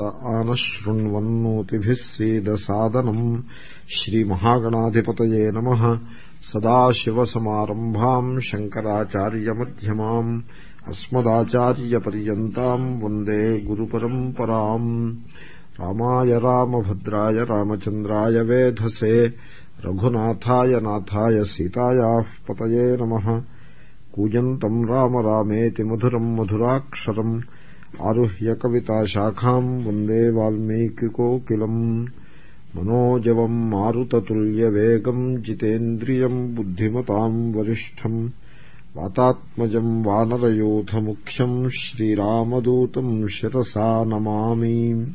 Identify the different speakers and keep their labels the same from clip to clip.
Speaker 1: आनशृण्वन्नोतिभिः सीदसादनम् श्रीमहागणाधिपतये नमः। सदाशिवसमारम्भाम् शङ्कराचार्यमध्यमाम् अस्मदाचार्यपर्यन्ताम् वंदे गुरुपरम्पराम्। रामाय रामभद्राय रामचन्द्राय वेधसे, रघुनाथाय नाथाय सीतायाः पतये नमः। कूजन्तम् राम रामेति मधुरम् मधुराक्षरम् आरुह्य कविताशाखाम् वंदे वाल्मीकिकोकिलम् मनोजवम् मारुततुल्यवेगम् जितेन्द्रियम् बुद्धिमताम् वरिष्ठम् वातात्मजम् वानरयूथमुख्यम् श्रीरामदूतम् शिरसा Namami.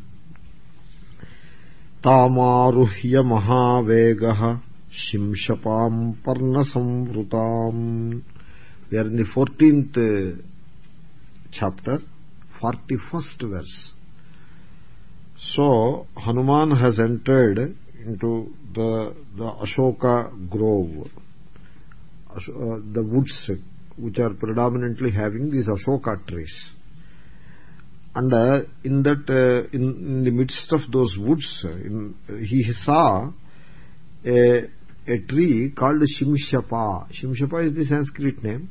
Speaker 1: तामारुह्य महावेगः शिंशपाम् पर्णसंवृताम्। We are in the 14th chapter. 41st verse. So hanuman has entered into the the ashoka grove. Uh, the woods which are predominantly having these ashoka trees. And uh, in that uh, in, the midst of those woods he saw a tree called shimshapa. Shimshapa is the sanskrit name.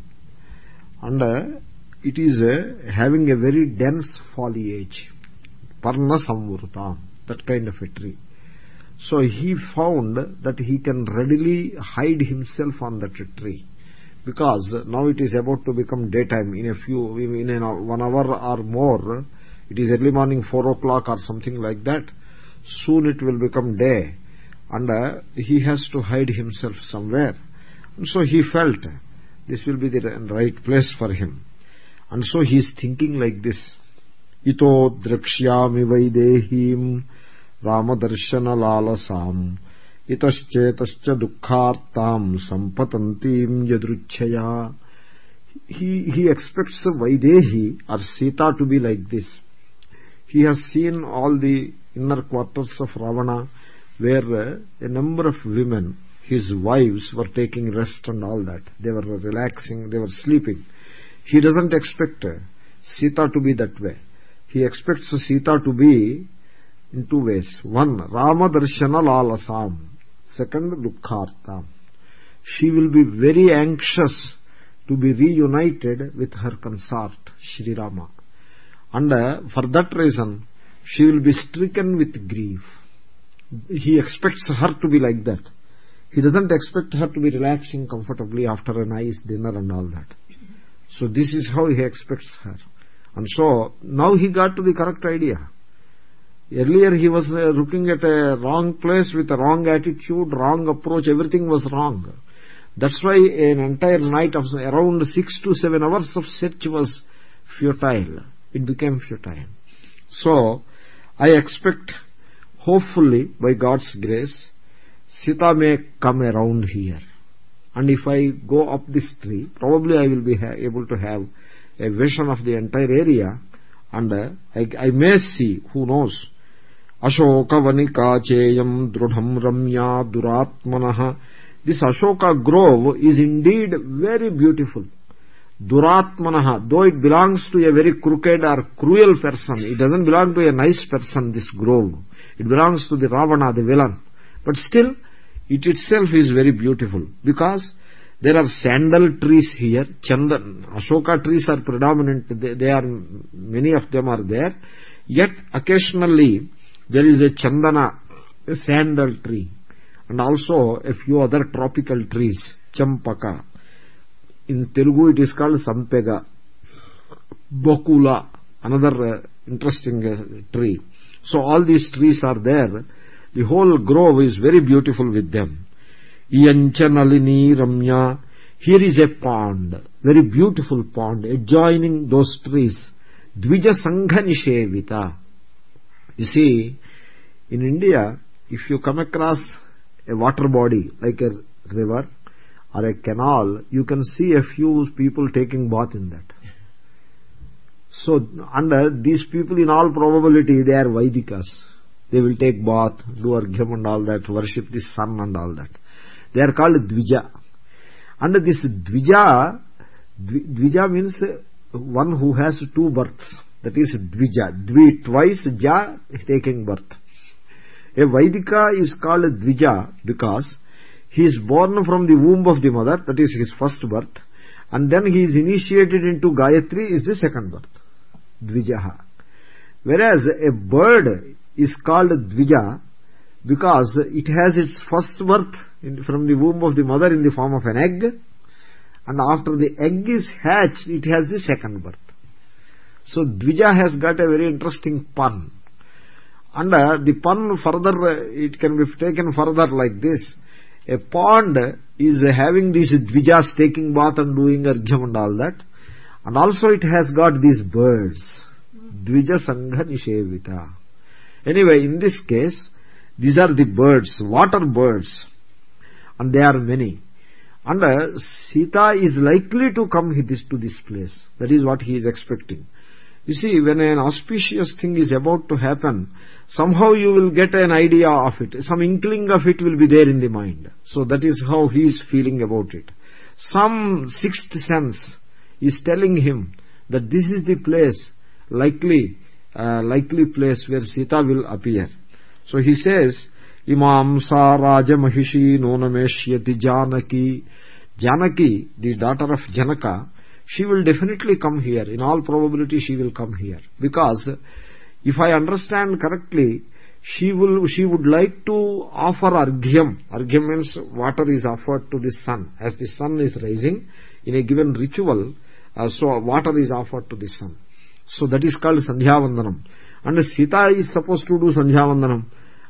Speaker 1: And it is uh, having a very dense foliage parna samvrta that kind of a tree. So he found that he can readily hide himself on that tree because now it is about to become daytime. In a few in a, one hour or more it is early morning four o'clock or something like that soon it will become day. And uh, he has to hide himself somewhere. So he felt this will be the right place for him and so he is thinking like this. Ito drakshyami vaidehim ramadarshanalasam itaschetascha dukkhartam sampatantim yadruchaya. He he expects vaidehi or sita to be like this. He has seen all the inner quarters of ravana where a number of women his wives were taking rest and all that. They were relaxing they were sleeping he doesn't expect Sita to be that way. He expects Sita to be in two ways. One, Rama Darshana Lalasam. Second, Dukkhartam. She will be very anxious to be reunited with her consort, Sri Rama. And uh, for that reason, she will be stricken with grief. He expects her to be like that. He doesn't expect her to be relaxing comfortably after a nice dinner and all that. So this is how he expects her. And so now he got to the correct idea. Earlier he was uh, looking at a wrong place with a wrong attitude, wrong approach, everything was wrong. That's why an entire night of around six to seven hours of search was futile. It became futile. So, I expect, hopefully, by God's grace, Sita may come around here and if I go up this tree probably I will be able to have a vision of the entire area. And uh, I, I may see who knows? Ashoka cheyam drudham ramya duratmanah this Ashoka grove is indeed very beautiful. Duratmanah though it belongs to a very crooked or cruel person it doesn't belong to a nice person this grove. It belongs to the Ravana the villain but still it itself is very beautiful because there are sandal trees here. Chandan ashoka trees are predominant. They, are many of them are there. Yet occasionally there is a chandana a sandal tree and also a few other tropical trees champaka. In telugu it is called sampega. Bokula, another uh, interesting uh, tree. So all these trees are there the whole grove is very beautiful with them. Iyancha nalini ramya. Here is a pond very beautiful pond adjoining those trees. Dvija sangha nishevita. You see in india if you come across a water body like a river or a canal you can see a few people taking bath in that. So under these people in all probability they are vaidikas they will take bath do argham and all that worship the sun and all that. They are called dvija. And this dvija dvija means one who has two births. That is dvija. Dvi twice ja taking birth. A vaidika is called dvija because he is born from the womb of the mother that is his first birth and then he is initiated into gayatri is the second birth. Dvijaha. Whereas a bird is called dvija because it has its first birth in, from the womb of the mother in the form of an egg. And after the egg is hatched it has the second birth. So dvija has got a very interesting pun. And uh, the pun further uh, it can be taken further like this. A pond is having these dvijas taking bath and doing argham and all that. And also it has got these birds. Dvija sangha nishevita anyway in this case these are the birds water birds and they are many and uh, Sita is likely to come this, to this place. That is what he is expecting. You see, when an auspicious thing is about to happen, somehow you will get an idea of it. Some inkling of it will be there in the mind. So that is how he is feeling about it. Some sixth sense is telling him that this is the place, likely, likely place where Sita will appear. So he says, imam sa rajamahishi nonameshyati janaki. Janaki the daughter of janaka she will definitely come here. In all probability she will come here. Because if i understand correctly she will she would like to offer arghyam. Arghyam means water is offered to the sun. As the sun is rising in a given ritual uh, so water is offered to the sun so that is called sandhya vandanam and sita is supposed to do sandhya vandanam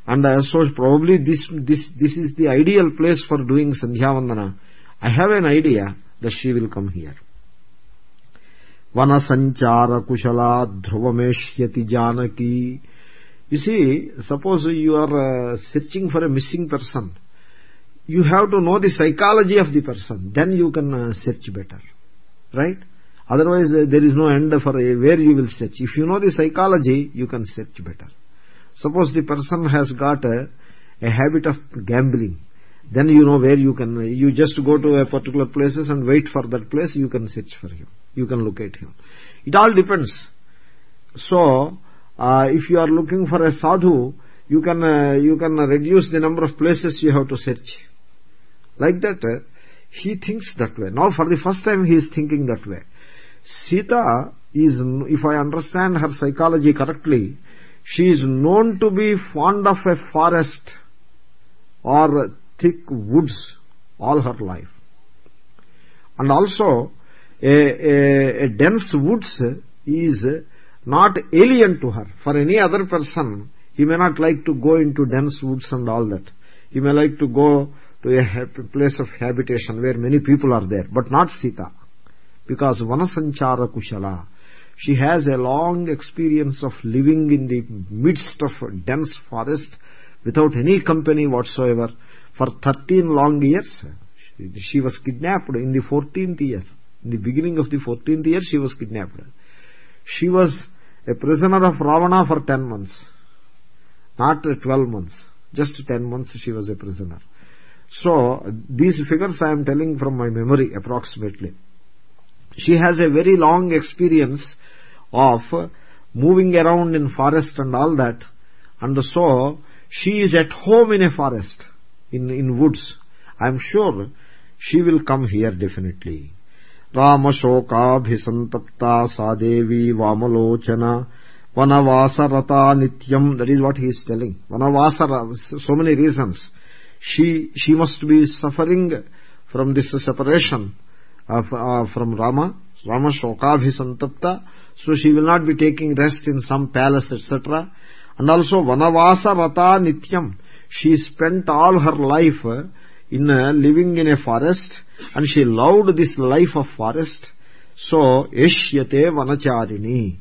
Speaker 1: and so probably this this this is the ideal place for doing sandhya vandana i have an idea that she will come here. Vana sanchara kushala dhruvameshyati janaki. You see suppose you are uh, searching for a missing person. You have to know the psychology of the person. Then you can uh, search better. Right otherwise uh, there is no end for where you will search if you know the psychology you can search better. Suppose the person has got a, habit of gambling. Then you know where you can you just go to a particular places and wait for that place you can search for him. You can locate him. It all depends. So uh, if you are looking for a sadhu you can uh, you can reduce the number of places you have to search. Like that uh, he thinks that way. Now for the first time he is thinking that way sita is if i understand her psychology correctly she is known to be fond of a forest or thick woods all her life. And also a, a, a dense woods is not alien to her. For any other person he may not like to go into dense woods and all that. He may like to go to a place of habitation where many people are there but not sita because vanasanchara kushala she has a long experience of living in the midst of a dense forest without any company whatsoever for 13 long years. She was kidnapped in the 14th year. In the beginning of the 14th year she was kidnapped. She was a prisoner of ravana for 10 months not 12 months just 10 months she was a prisoner. So these figures i am telling from my memory approximately she has a very long experience of moving around in forest and all that. And so she is at home in a forest in in woods. I am sure she will come here definitely. Ramasokabhisantapta sa devi vamalochana vanavasarata nityam. That is what he is telling. Vanavasara so many reasons. She she must be suffering from this separation from rama. Rama shokabhisantapta so she will not be taking rest in some palace etc and also vanavasa rata nityam. She spent all her life in uh, living in a forest and she loved this life of forest. So eshyate vanacharini.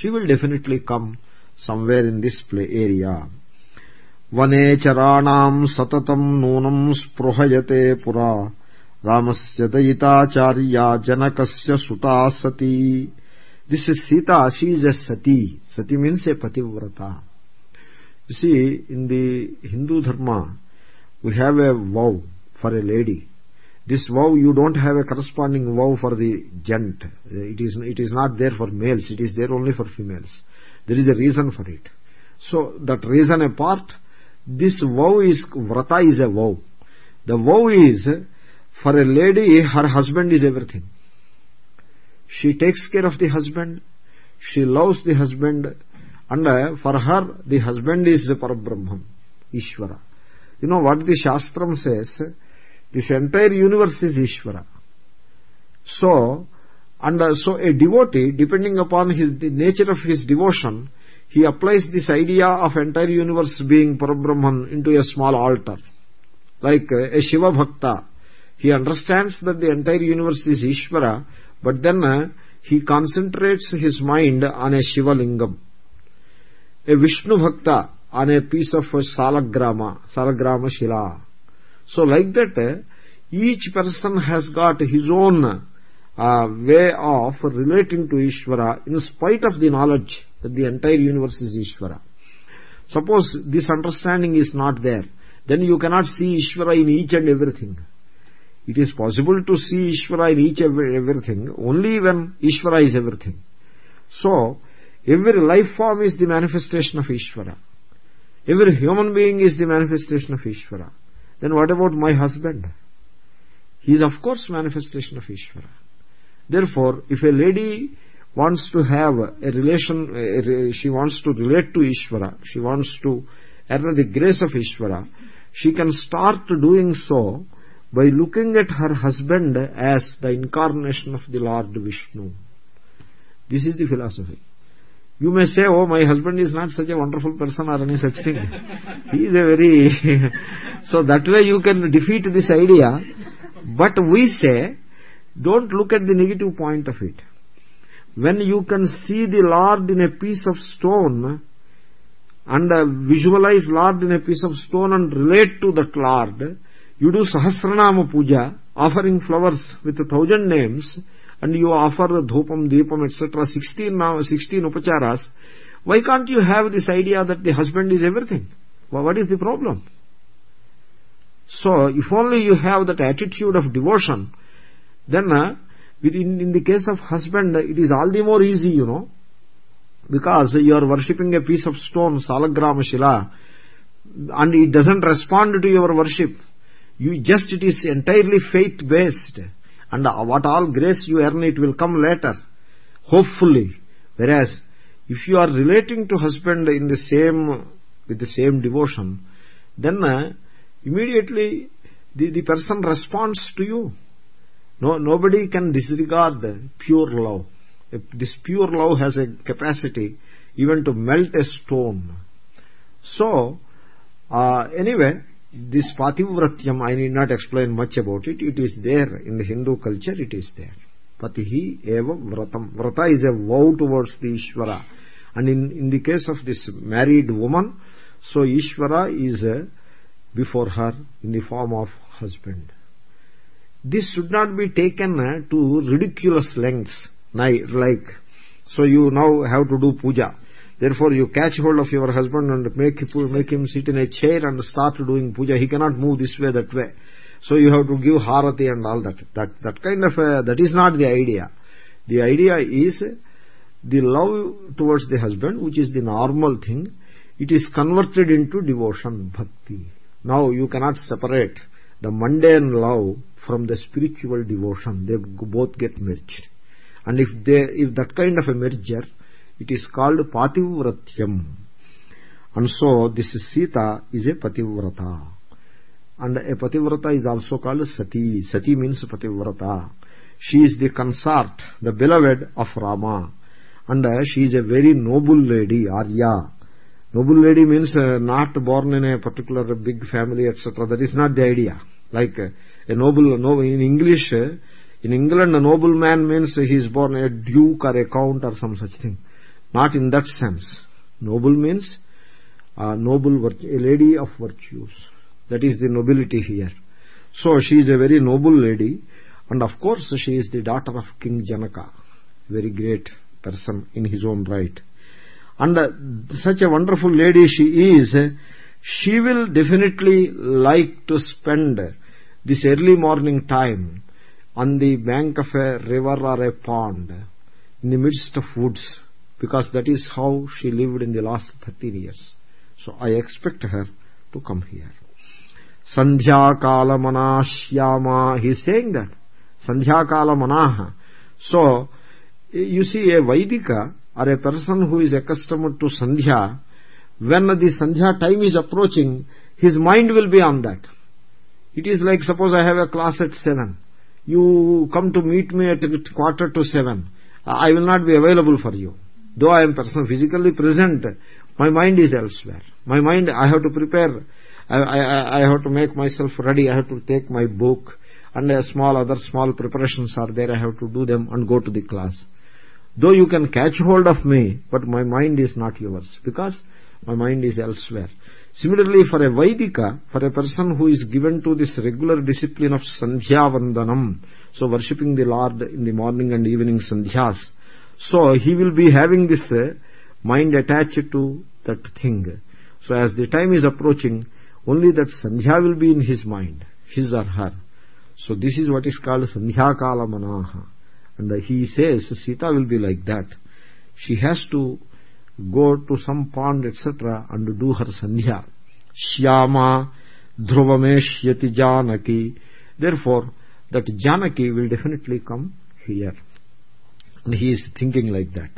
Speaker 1: She will definitely come somewhere in this play area. Charanam satatam nunam spruhayate pura रामस्य दयिताचार्या जनकस्य सुता सती। This is Sita is a sati sati means a pativrata see in the Hindu dharma we have a vow for a lady this vow you don't have a corresponding vow for the gent it is it is not there for males it is there only for females there is a reason for it so that reason a part this vow is vrata is a vow the vow is for a lady her husband is everything she takes care of the husband she loves the husband and uh, for her the husband is the parabrahman ishvara you know what the shastram says this entire universe is Ishvara. So, and uh, so a devotee, depending upon his the nature of his devotion, he applies this idea of entire universe being Parabrahman into a small altar. Like uh, a Shiva Bhakta, he understands that the entire universe is Ishvara, but then uh, he concentrates his mind on a Shiva Lingam. A Vishnu Bhakta on a piece of Salagrama, Salagrama Shila so like that uh, each person has got his own uh, way of relating to Ishvara in spite of the knowledge that the entire universe is Ishvara. Suppose this understanding is not there, then you cannot see Ishvara in each and everything. It is possible to see Ishvara in each everything only when Ishvara is everything. So, every life form is the manifestation of Ishvara. Every human being is the manifestation of Ishvara then what about my husband he is of course manifestation of ishvara therefore if a lady wants to have a relation she wants to relate to ishvara she wants to earn the grace of ishvara she can start doing so by looking at her husband as the incarnation of the lord vishnu. This is the philosophy. You may say oh my husband is not such a wonderful person or any such thing. He is a very so that way you can defeat this idea. But we say don't look at the negative point of it. When you can see the lord in a piece of stone and visualize lord in a piece of stone and relate to that lord you do sahasranama puja offering flowers with a thousand names and you offer the dhupam, deepam, etc., 16, now, 16 upacharas, why can't you have this idea that the husband is everything? Well, what is the problem? So, if only you have that attitude of devotion, then uh, within, in the case of husband, it is all the more easy, you know, because you are worshipping a piece of stone, salagrama shila, and it doesn't respond to your worship. You just, it is entirely faith-based. And what all grace you earn it will come later. Hopefully. Whereas if you are relating to husband in the same with the same devotion then uh, immediately the, the person responds to you. No nobody can disregard pure love. This pure love has a capacity even to melt a stone. So uh, anyway this pativratyam i need not explain much about it. It is there in the hindu culture it is there. Patihi eva vratam. Vrata is a vow towards the ishvara. And in in the case of this married woman so ishvara is uh, before her in the form of husband. This should not be taken uh, to ridiculous lengths like so you now have to do puja therefore you catch hold of your husband and make him, make him sit in a chair and start doing puja. He cannot move this way that way. So you have to give harati and all that. That that kind of a, that is not the idea. The idea is the love towards the husband which is the normal thing it is converted into devotion bhakti. Now you cannot separate the mundane love from the spiritual devotion. They both get merged. And if they if that kind of a merger it is called pativratyam. And so this sita is a pativrata. And a pativrata is also called sati. Sati means pativrata. She is the consort the beloved of rama. And uh, she is a very noble lady arya. Noble lady means uh, not born in a particular big family etc that is not the idea. Like uh, a noble no in english in england a noble man means he is born a duke or a count or some such thing not in that sense. Noble means a noble a lady of virtues. That is the nobility here. So she is a very noble lady and of course she is the daughter of king janaka very great person in his own right. And uh, such a wonderful lady she is she will definitely like to spend this early morning time on the bank of a river or a pond in the midst of woods because that is how she lived in the last 13 years. So i expect her to come here. Sandhya kala manashyama he is saying that. Sandhya kala manaha. So you see a vaidika or a person who is accustomed to sandhya when the sandhya time is approaching his mind will be on that. It is like suppose i have a class at 7 you come to meet me at quarter to 7 i will not be available for you though i am person physically present my mind is elsewhere. My mind i have to prepare. I, I, I have to make myself ready. I have to take my book. And a small other small preparations are there. I have to do them and go to the class. Though you can catch hold of me but my mind is not yours because my mind is elsewhere. Similarly for a vaidika for a person who is given to this regular discipline of sandhya vandanam so worshipping the lord in the morning and evening sandhyas so he will be having this uh, mind attached to that thing. So as the time is approaching only that sandhya will be in his mind his or her. So this is what is called sandhya kala manaha and he says sita will be like that. She has to go to some pond etc and do her sandhya. Shyama dhruvameshyati janaki. Therefore that janaki will definitely come here he is thinking like that.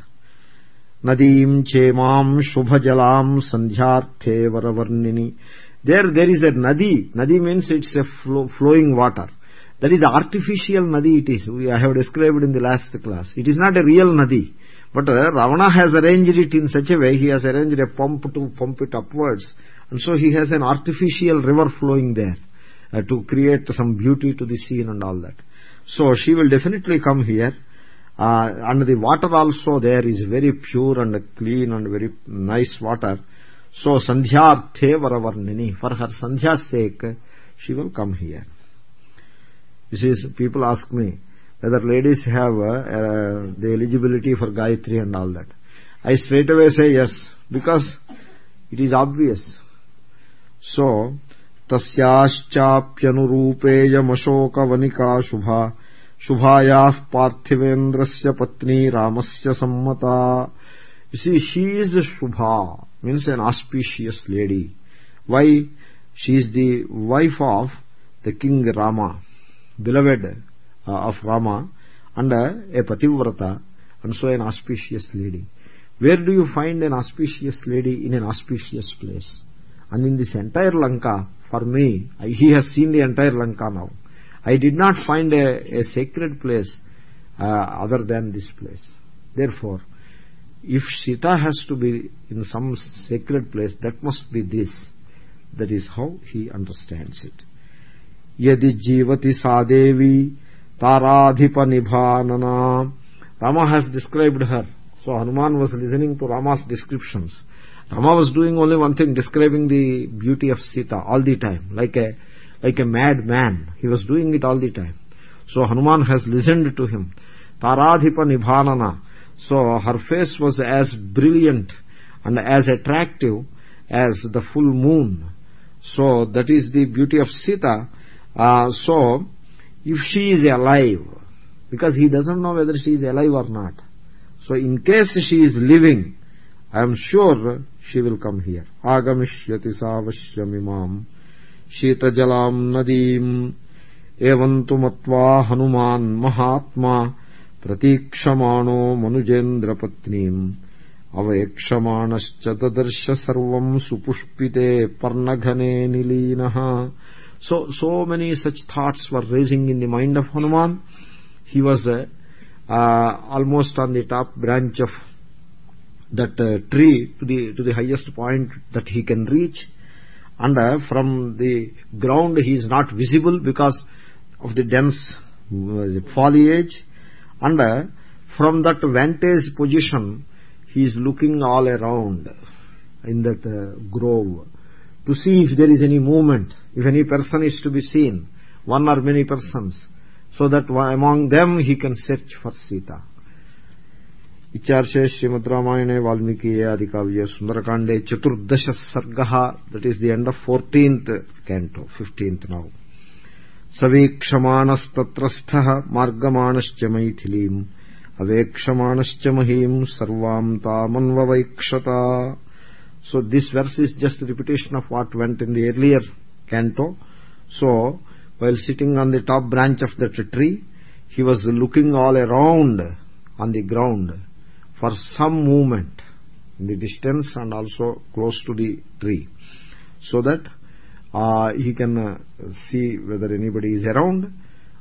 Speaker 1: Nadim chemam shubhajalam sandhyarthe varavarnini. There there is a nadi. Nadi means it's a flow, flowing water. That is artificial nadi it is. I have described in the last class. It is not a real nadi. But uh, ravana has arranged it in such a way he has arranged a pump to pump it upwards. And so he has an artificial river flowing there uh, to create some beauty to the scene and all that. So she will definitely come here uh, and the water also there is very pure and clean and very nice water so sandhyarthe varavarnini for her sandhya's sake she will come here this is people ask me whether ladies have uh, uh, the eligibility for gayatri and all that i straight away say yes because it is obvious so तस्याश्चाप्यनुरूपेयमशोकवनिका शुभा शुभाया पार्थिवेन्द्र पत्नी राम से सम्मता इसी she is shubha means an auspicious lady why she is the wife of the king Rama beloved of Rama and a pativrata and so an auspicious lady where do you find an auspicious lady in an auspicious place and in this entire Lanka for me he has seen the entire lanka now. I did not find a, a sacred place uh, other than this place. Therefore if sita has to be in some sacred place that must be this. That is how he understands it. Yadi jivati sadevi taradhipa nibhanana. Rama has described her. So hanuman was listening to rama's descriptions. Rama was doing only one thing, describing the beauty of Sita all the time, like a like a mad man. He was doing it all the time. So Hanuman has listened to him. Taradhipa Nibhanana. So her face was as brilliant and as attractive as the full moon. So that is the beauty of Sita. Uh, so if she is alive, because he doesn't know whether she is alive or not. So in case she is living, I am sure she will come here agamishyati savashyamimam शीतजला नदी एवं तो मा हनुमा महात्मा प्रतीक्षमाणो मनुजेन्द्रपत्नी अवेक्षमाणश्च ददर्श सर्वं सुपुष्पिते पर्णघने निलीनः। So so many such thoughts were racing in the mind of Hanuma he was almost on the top branch of that tree to the highest point that he can reach and uh, from the ground he is not visible because of the dense uh, foliage. And uh, from that vantage position he is looking all around in that uh, grove to see if there is any movement if any person is to be seen one or many persons so that among them he can search for sita इत्यार्षे श्रीमद्रामायणे वाल्मीकीये आदिकाव्ये सुन्दरकाण्डे चतुर्दश सर्गः that is the end of fourteenth canto fifteenth now सवीक्षमाणस्तत्रस्थः मार्गमाणश्च मैथिलीम् अवेक्षमाणश्च महीम् सर्वाम् तामन्ववैक्षता so this verse is just a repetition of what went in the earlier canto so while sitting on the top branch of that tree he was looking all around on the ground for some movement in the distance and also close to the tree so that uh, he can uh, see whether anybody is around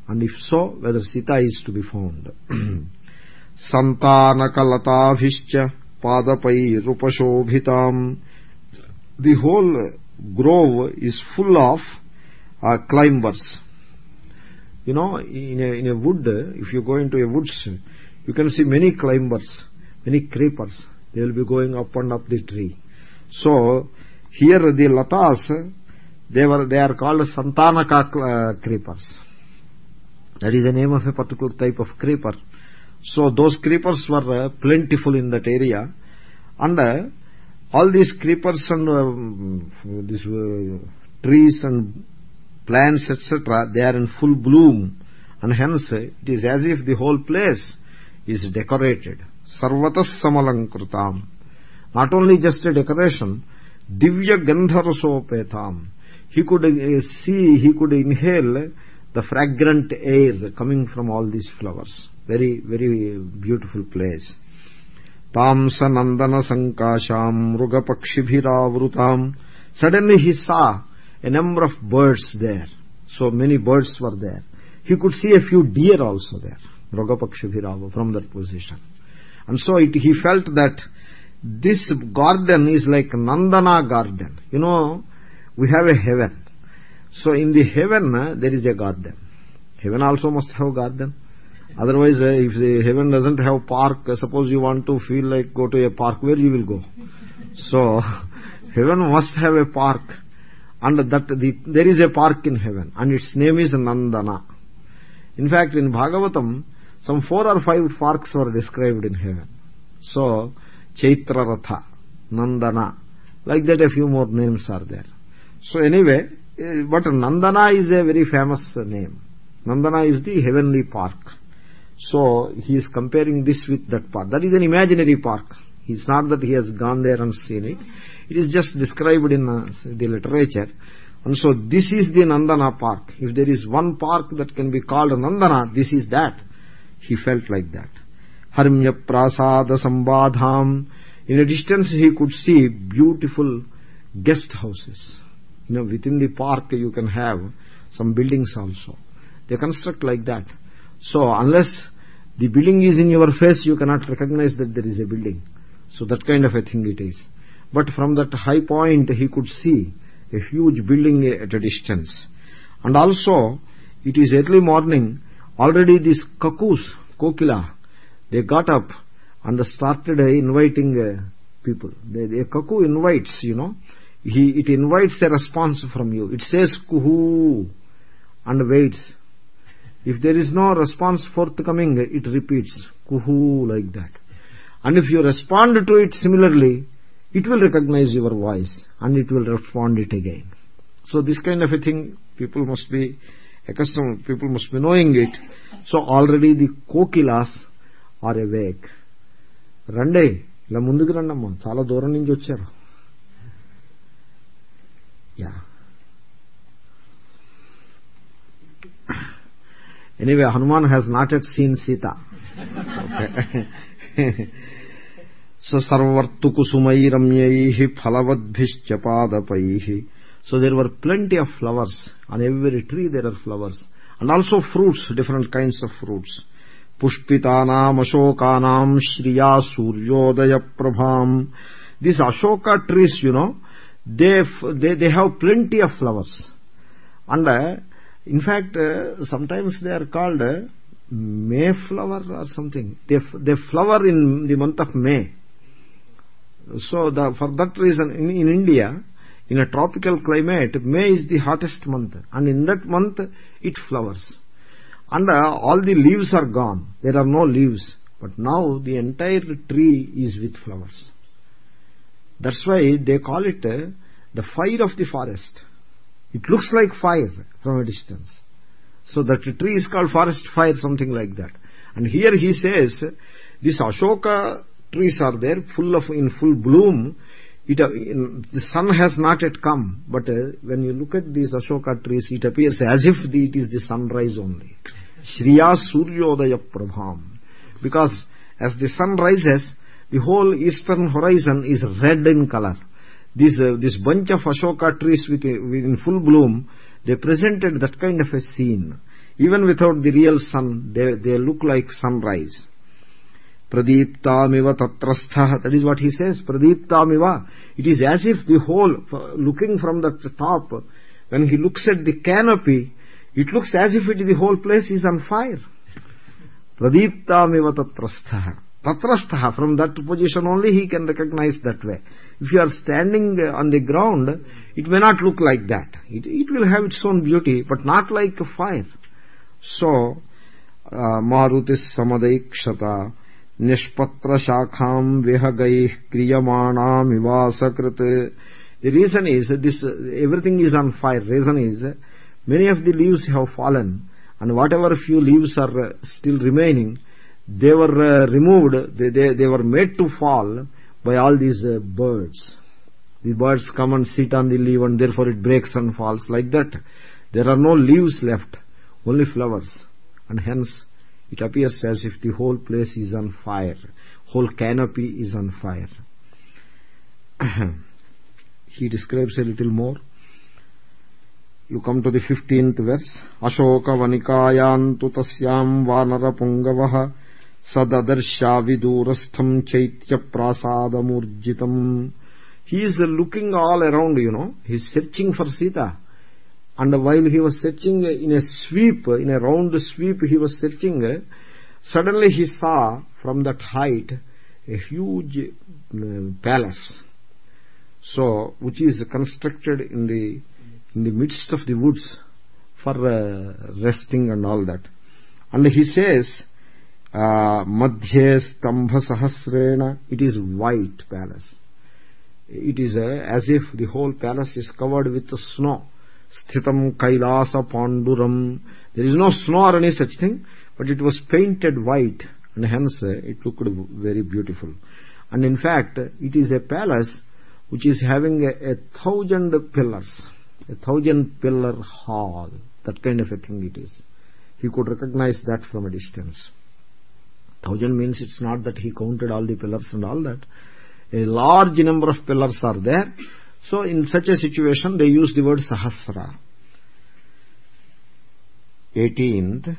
Speaker 1: and if so whether sita is to be found. Santanakalatavishcha padapairupasobhitam. The whole grove is full of uh, climbers. You know in a, in a wood if you go into a woods you can see many climbers many creepers. They will be going up and up the tree. So here the latas they were they are called santanaka uh, creepers. That is the name of a particular type of creeper. So those creepers were uh, plentiful in that area. And uh, all these creepers and uh, these uh, trees and plants etc they are in full bloom. And hence it is as if the whole place is decorated a decoration divya gandharasopetam he could uh, see he could inhale the fragrant air coming from all these flowers very very beautiful place tam sanandana sankasham mrugapakshibhiravrutam suddenly he saw a number of birds there so many birds were there he could see a few deer also there mrugapakshibhirava from that position and so it, he felt that this garden is like nandana garden. You know we have a heaven. So in the heaven uh, there is a garden. Heaven also must have garden. Otherwise uh, if the heaven doesn't have park uh, suppose you want to feel like go to a park where you will go? So heaven must have a park. And that the, there is a park in heaven and its name is nandana. In fact in bhagavatam some four or five parks were described in heaven. So chaitra ratha nandana like that a few more names are there. So anyway eh, but nandana is a very famous name. Nandana is the heavenly park. So he is comparing this with that park. That is an imaginary park. It's not that he has gone there and seen it. It is just described in uh, the literature. And so this is the nandana park. If there is one park that can be called nandana this is that he felt like that. Harmya prasada sambadham. In a distance he could see beautiful guest houses. You know within the park you can have some buildings also. They construct like that. So unless the building is in your face you cannot recognize that there is a building. So that kind of a thing it is. But from that high point he could see a huge building at a distance. And also it is early morning already these kakus kokila they got up and started inviting uh, people. The, the kaku invites you know he it invites a response from you. It says kuhu and waits. If there is no response forthcoming it repeats kuhu like that. And if you respond to it similarly it will recognize your voice and it will respond it again. So this kind of a thing people must be accustomed people must be knowing it. So already the kokilas are awake. రండి ఇలా ముందుకు రండమ్మా. చాలా దూరం నుంచి వచ్చారు. Yeah. Anyway Hanuman has not yet seen Sita సర్వర్తు కుసుమైరమ్యై ఫలవద్భిశ్చ పాదపై so there were plenty of flowers. On every tree there are flowers. And also fruits different kinds of fruits. Pushpitanam ashokanam shriya suryodaya prabham these ashoka trees you know they they they have plenty of flowers. And uh, in fact uh, sometimes they are called uh, mayflower or something. They they flower in the month of may. So the, for that reason in, in india in a tropical climate may is the hottest month and in that month it flowers. And uh, all the leaves are gone. There are no leaves. But now the entire tree is with flowers. That's why they call it uh, the fire of the forest. It looks like fire from a distance. So that tree is called forest fire something like that. And here he says these ashoka trees are there full of in full bloom it, uh, in, the sun has not yet come but uh, when you look at these ashoka trees it appears as if the, it is the sunrise only. Shriya suryodaya prabham. Because as the sun rises the whole eastern horizon is red in color. This uh, this bunch of ashoka trees with, with in full bloom they presented that kind of a scene. Even without the real sun they, they look like sunrise pradiptamiva tatrastha that is what he says pradiptamiva. It is as if the whole looking from the top when he looks at the canopy it looks as if it, the whole place is on fire. Pradiptamiva tatrastha tatrastha from that position only he can recognize that way. If you are standing on the ground it may not look like that. It, it will have its own beauty but not like a fire. So uh, marutis samadikshata nishpatra vihagaih kriyamanaam the reason is this everything is on fire. Reason is many of the leaves have fallen and whatever few leaves are still remaining they were uh, removed. They, they, they were made to fall by all these uh, birds. The birds come and sit on the leaf and therefore it breaks and falls like that. There are no leaves left only flowers. And hence it appears as if the whole place is on fire. Whole canopy is on fire. He describes a little more. You come to the 15th verse. Ashoka vanikayantu tasyam vanara pungavah sadadarsha vidurastham chaitya prasadamurjitam. He is looking all around you know. He is searching for sita and while he was searching in a sweep in a round sweep he was searching suddenly he saw from that height a huge uh, palace. So which is constructed in the in the midst of the woods for uh, resting and all that. And he says uh, stambha sahasrena it is white palace. It is uh, as if the whole palace is covered with snow sthitam kailasa panduram. There is no snow or any such thing but it was painted white and hence uh, it looked very beautiful. And in fact it is a palace which is having a, a thousand pillars a thousand pillar hall that kind of a thing it is. He could recognize that from a distance. Thousand means it's not that he counted all the pillars and all that. A large number of pillars are there so in such a situation they use the word sahasra. 18th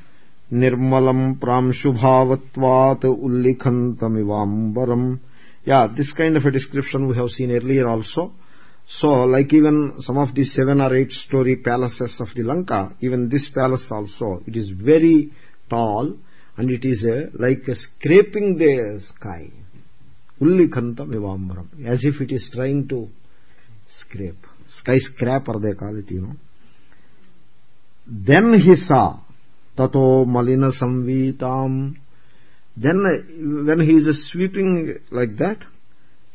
Speaker 1: nirmalam pramshubhavatvat ullikhantamivambaram. Yeah this kind of a description we have seen earlier also. So like even some of the seven or eight story palaces of the lanka even this palace also it is very tall and it is a, like a scraping the sky. Ullikhantamivambaram as if it is trying to scrape skyscraper they call it you know then he saw tato malina samvitam then when he is sweeping like that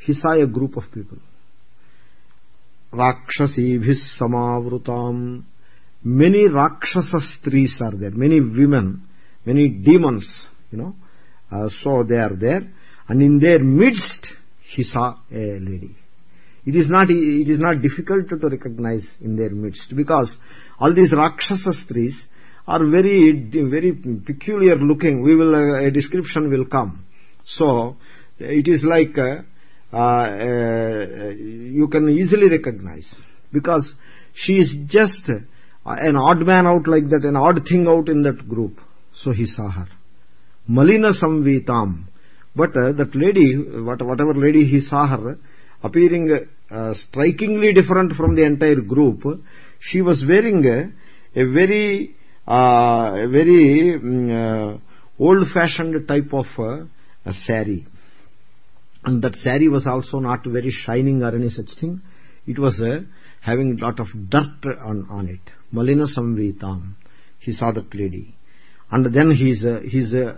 Speaker 1: he saw a group of people rakshasibhis samavrutam many rakshasa strees are there many women many demons you know uh, so they are there and in their midst he saw a lady it is not it is not difficult to, recognize in their midst because all these rakshasa strees are very very peculiar looking. We will uh, a description will come. So it is like uh, uh, uh you can easily recognize because she is just an odd man out like that an odd thing out in that group. So he saw her. Malina samvitam. But uh, that lady whatever lady he saw her appearing uh, strikingly different from the entire group she was wearing a, a very uh, a very um, old fashioned type of uh, a sari. And that sari was also not very shining or any such thing. It was uh, having a lot of dirt on, on it. Malina samvitam. He saw that lady. And then his uh, his uh,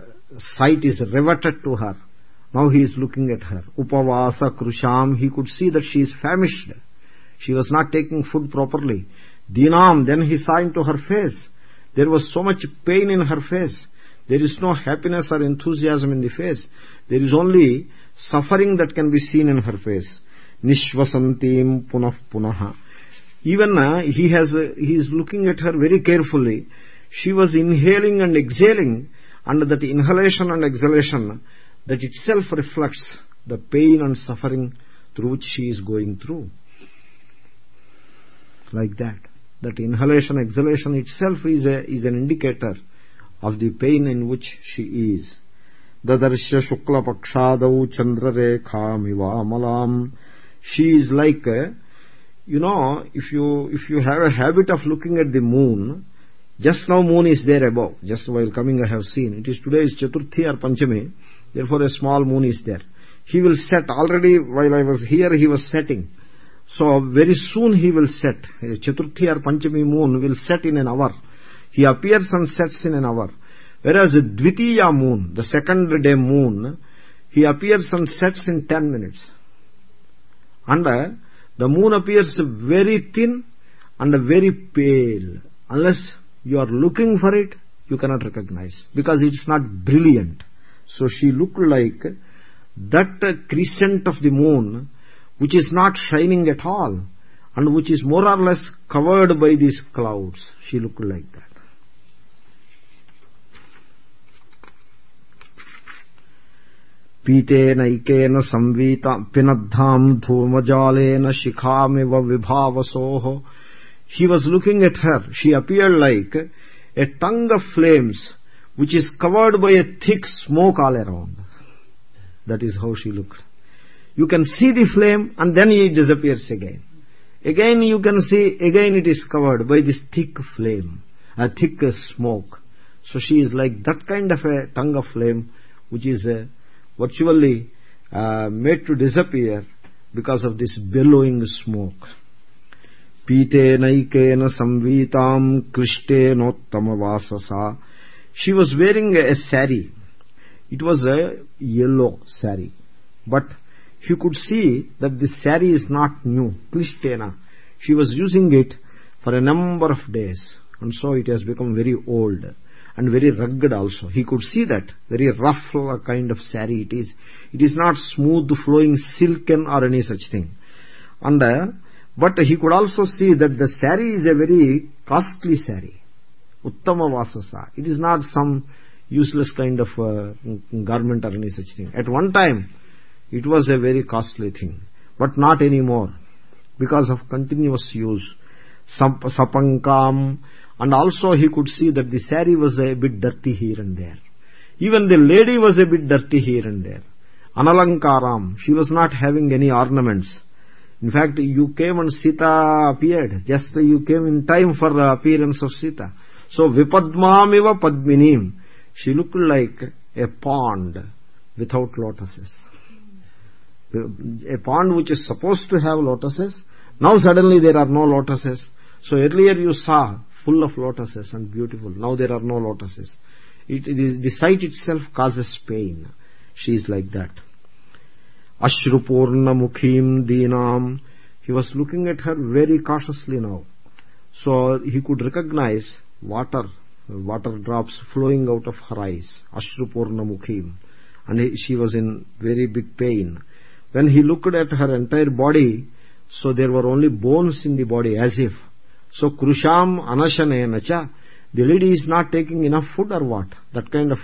Speaker 1: sight is riveted to her now he is looking at her. Upavasa krusham. He could see that she is famished. She was not taking food properly. Dinam. Then he saw into her face. There was so much pain in her face. There is no happiness or enthusiasm in the face. There is only suffering that can be seen in her face. Nishvasantim punah punah. Even uh, he has uh, he is looking at her very carefully. She was inhaling and exhaling and that inhalation and exhalation that itself reflects the pain and suffering through which she is going through. Like that. That inhalation exhalation itself is a is an indicator of the pain in which she is. Dadarsha shukla pakshadau chandrarekha amalam. She is like you know if you if you have a habit of looking at the moon just now moon is there above. Just while coming i have seen. It is today is chaturthi or panchami therefore a small moon is there. He will set already while i was here he was setting. So very soon he will set. Chaturthi or panchami moon will set in an hour. He appears and sets in an hour. Whereas dvitiya moon the second day moon he appears and sets in 10 minutes. And uh, the moon appears very thin and very pale. Unless you are looking for it you cannot recognize. Because it is not brilliant so she looked like that crescent of the moon which is not shining at all and which is more or less covered by these clouds she looked like that पीतेनैकेन संवीता पिनद्धाम् धूमजालेन शिखामिव विभावसोः he was looking at her she appeared like a tongue of flames which is covered by a thick smoke all around. That is how she looked. You can see the flame and then it disappears again. Again you can see again it is covered by this thick flame a thick smoke. So she is like that kind of a tongue of flame which is uh, virtually uh, made to disappear because of this billowing smoke. Pitenaiken samvitam krishtenottama she was wearing a sari. It was a yellow sari. But he could see that this sari is not new. Krishtena she was using it for a number of days. And so it has become very old and very rugged also. He could see that. Very rough kind of sari it is. It is not smooth flowing silken or any such thing. And uh, but he could also see that the sari is a very costly sari uttama vasasa it is not some useless kind of uh, garment or any such thing. At one time it was a very costly thing but not anymore. Because of continuous use sapankam and also he could see that the sari was a bit dirty here and there. Even the lady was a bit dirty here and there. Analankaram she was not having any ornaments. In fact you came and sita appeared. Just you came in time for the appearance of sita so vipadmamiva padminim. She looked like a pond without lotuses. A pond which is supposed to have lotuses now suddenly there are no lotuses. So earlier you saw full of lotuses and beautiful. Now there are no lotuses. The sight itself causes pain. She is like that. Ashrupurna mukhim dinam he was looking at her very cautiously now. So he could recognize water water drops flowing out of her eyes ashrupurna mukhim and she was in very big pain. When he looked at her entire body so there were only bones in the body as if. So krusham anashanena cha the lady is not taking enough food or what? That kind of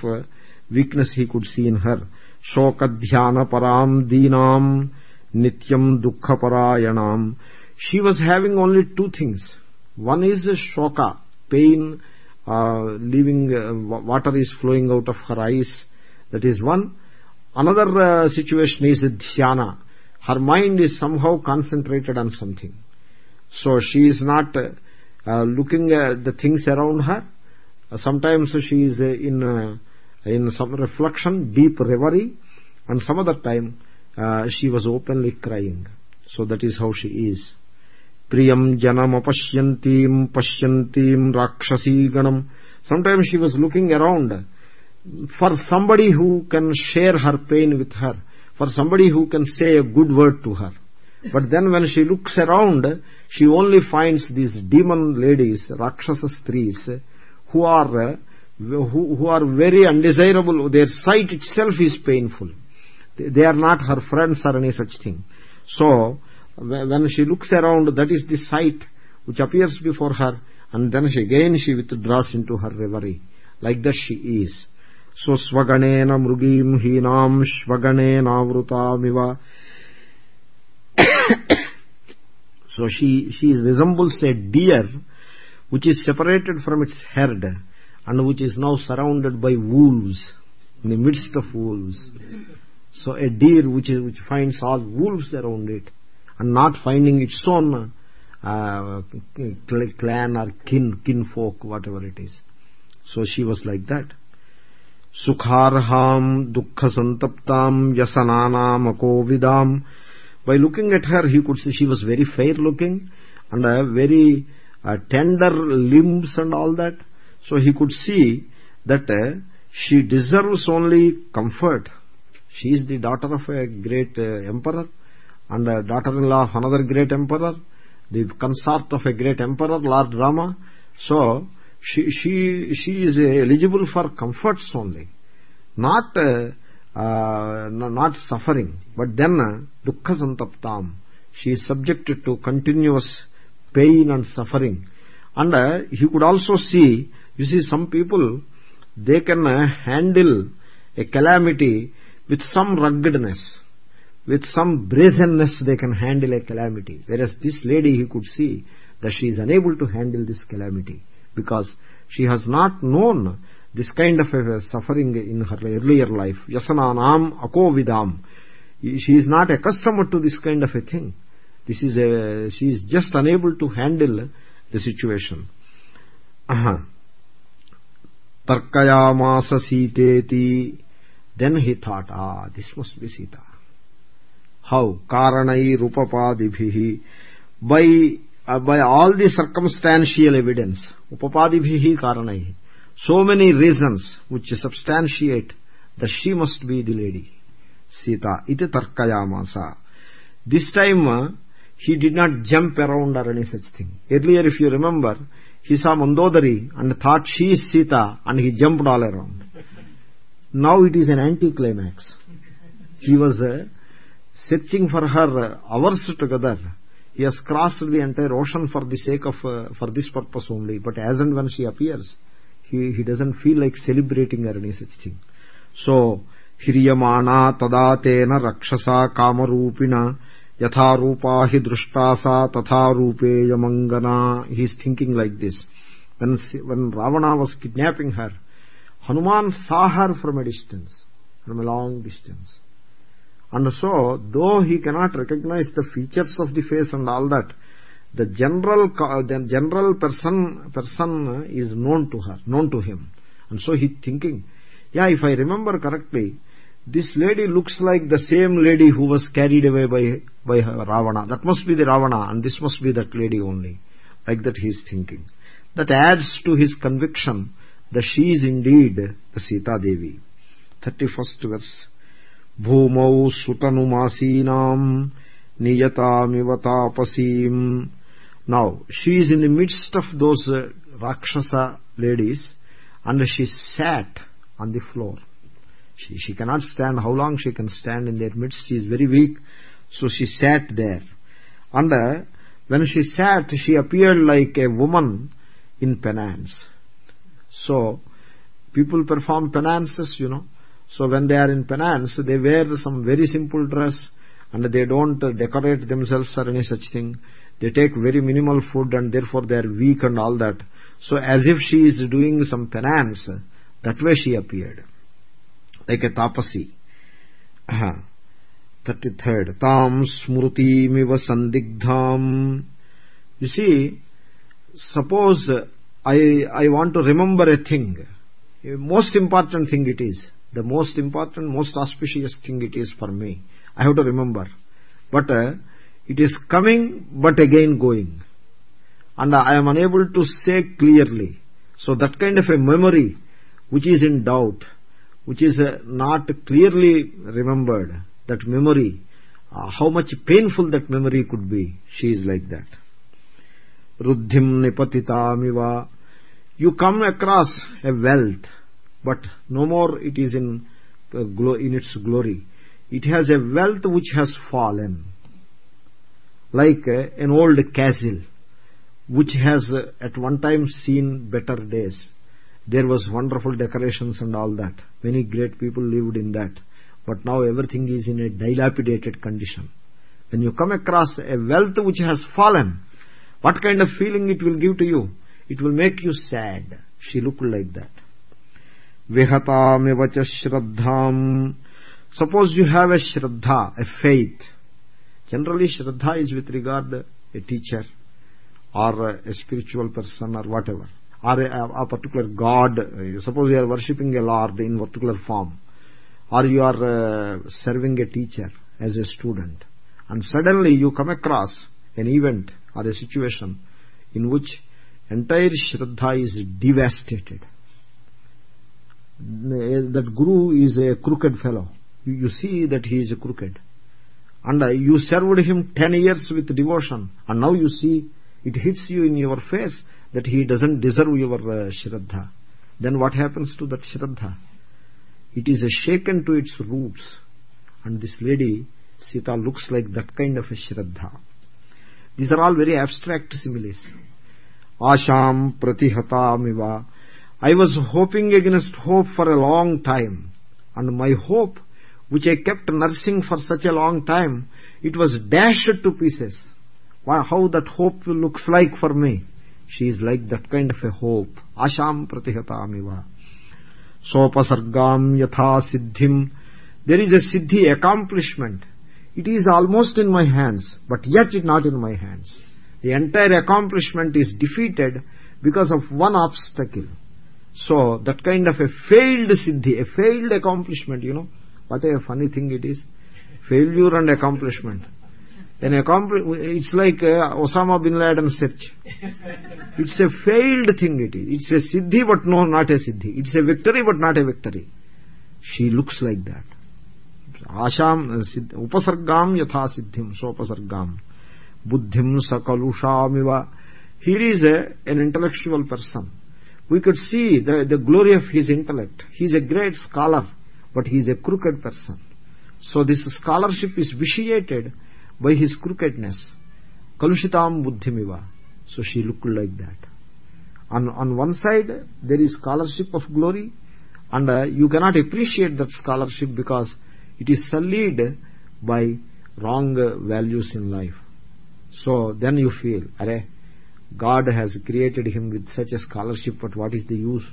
Speaker 1: weakness he could see in her. Shokadhyana param dinam nityam dukkha parayanam. She was having only two things. One is shoka pain uh, leaving uh, water is flowing out of her eyes. That is one. Another uh, situation is dhyana. Her mind is somehow concentrated on something. So she is not uh, uh, looking at the things around her. Uh, sometimes she is in in some reflection deep reverie. And some other time she was openly crying. So that is how she is priyam janam apashyantim pashyantim rakshasi ganam sometimes she was looking around for somebody who can share her pain with her for somebody who can say a good word to her. But then when she looks around she only finds these demon ladies rakshasa strees who are who, who are very undesirable. Their sight itself is painful. They are not her friends or any such thing. So when she looks around that is the sight which appears before her and then she again she withdraws into her reverie like that she is. So swaganena mrugim hinam shvaganena vrutamiva so she she resembles a deer which is separated from its herd and which is now surrounded by wolves in the midst of wolves. So a deer which is, which finds all wolves around it and not finding its own uh, clan or kin kinfolk whatever it is. So she was like that. Sukharham dukkha santaptam yasananam akovidam. By looking at her he could see she was very fair looking and very uh, tender limbs and all that. So he could see that uh, she deserves only comfort. She is the daughter of a great uh, emperor and a daughter-in-law of another great emperor the consort of a great emperor lord rama. So she she she is eligible for comforts only. Not uh, uh, not suffering but then uh, dukkha santaptam she is subjected to continuous pain and suffering. And uh, he could also see you see some people they can uh, handle a calamity with some ruggedness with some brazenness they can handle a calamity. Whereas this lady he could see that she is unable to handle this calamity because she has not known this kind of a suffering in her earlier life. Yasananam akovidam. She is not accustomed to this kind of a thing. This is a she is just unable to handle the situation. Aha. Tarkayamasa then he thought ah this must be sita how karanai by uh, by all the circumstantial evidence upapadibhihi karanai so many reasons which substantiate that she must be the lady. sita iti tarkayamasa this time he did not jump around or any such thing. Earlier if you remember he saw mandodari and thought she is sita and he jumped all around. Now it is an anticlimax. He was uh, searching for her hours together. He has crossed the entire ocean for the sake of uh, for this purpose only. But as and when she appears he he doesn't feel like celebrating or any such thing. So hiryamana tadatena rakshasa kamarupina drushtasa tatha rupeyamangana he is thinking like this. When when ravana was kidnapping her hanuman saw her from a distance from a long distance and so though he cannot recognize the features of the face and all that the general the general person person is known to her known to him. And so he thinking yeah if i remember correctly this lady looks like the same lady who was carried away by by ravana. That must be the ravana and this must be that lady only. Like that he is thinking. That adds to his conviction that she is indeed the sita devi. 31st verse भूमौ सुतनुमासीनाम् niyatamiva tapasim now she is in the midst of those uh, rakshasa ladies and she sat on the floor she she cannot stand how long she can stand in their midst she is very weak so she sat there and uh, when she sat she appeared like a woman in penance so people perform penances you know so when they are in penance they wear some very simple dress and they don't decorate themselves or any such thing. They take very minimal food and therefore they are weak and all that. So as if she is doing some penance that way she appeared. Like a tapasi. Uh 33rd tam smrutimiva sandigdham you see suppose i i want to remember a thing. Most important thing it is the most important most auspicious thing it is for me. I have to remember. But uh, it is coming but again going. And i am unable to say clearly. So that kind of a memory which is in doubt which is uh, not clearly remembered that memory uh, how much painful that memory could be she is like that. Ruddhim nipatitamiva. You come across a wealth but no more it is in uh, in its glory. It has a wealth which has fallen. Like uh, an old castle which has uh, at one time seen better days. There was wonderful decorations and all that. Many great people lived in that. But now everything is in a dilapidated condition. When you come across a wealth which has fallen what kind of feeling it will give to you? It will make you sad. She looked like that vihatamiva cha shraddham suppose you have a shraddha a faith. Generally shraddha is with regard a teacher or a spiritual person or whatever or a, a particular god. Suppose you are worshipping a lord in particular form or you are uh, serving a teacher as a student and suddenly you come across an event or a situation in which entire shraddha is devastated that guru is a crooked fellow. You, see that he is a crooked. And uh, you served him 10 years with devotion and now you see it hits you in your face that he doesn't deserve your uh, shraddha. Then what happens to that shraddha? It is shaken to its roots. And this lady sita looks like that kind of a shraddha. These are all very abstract similes. Asham pratihatamiva i was hoping against hope for a long time. And my hope which i kept nursing for such a long time it was dashed to pieces. How that hope looks like for me? She is like that kind of a hope. Asham pratihatamiva sopasargam yatha siddhim. There is a siddhi accomplishment. It is almost in my hands but yet not in my hands. The entire accomplishment is defeated because of one obstacle so that kind of a failed siddhi a failed accomplishment you know. What a funny thing it is. Failure and accomplishment. An it's like uh, osama bin laden search it's a failed thing it is. It's a siddhi but no not a siddhi. It's a victory but not a victory. She looks like that. Asham upasargam yatha siddhim sopasargam. Buddhim sakalushamiva here is a, an intellectual person we could see the, the glory of his intellect. He is a great scholar but he is a crooked person. So this scholarship is vitiated by his crookedness. Kalushitam buddhimiva. So she looked like that. On on one side there is scholarship of glory and uh, you cannot appreciate that scholarship because it is sullied by wrong uh, values in life. So then you feel are god has created him with such a scholarship but what is the use?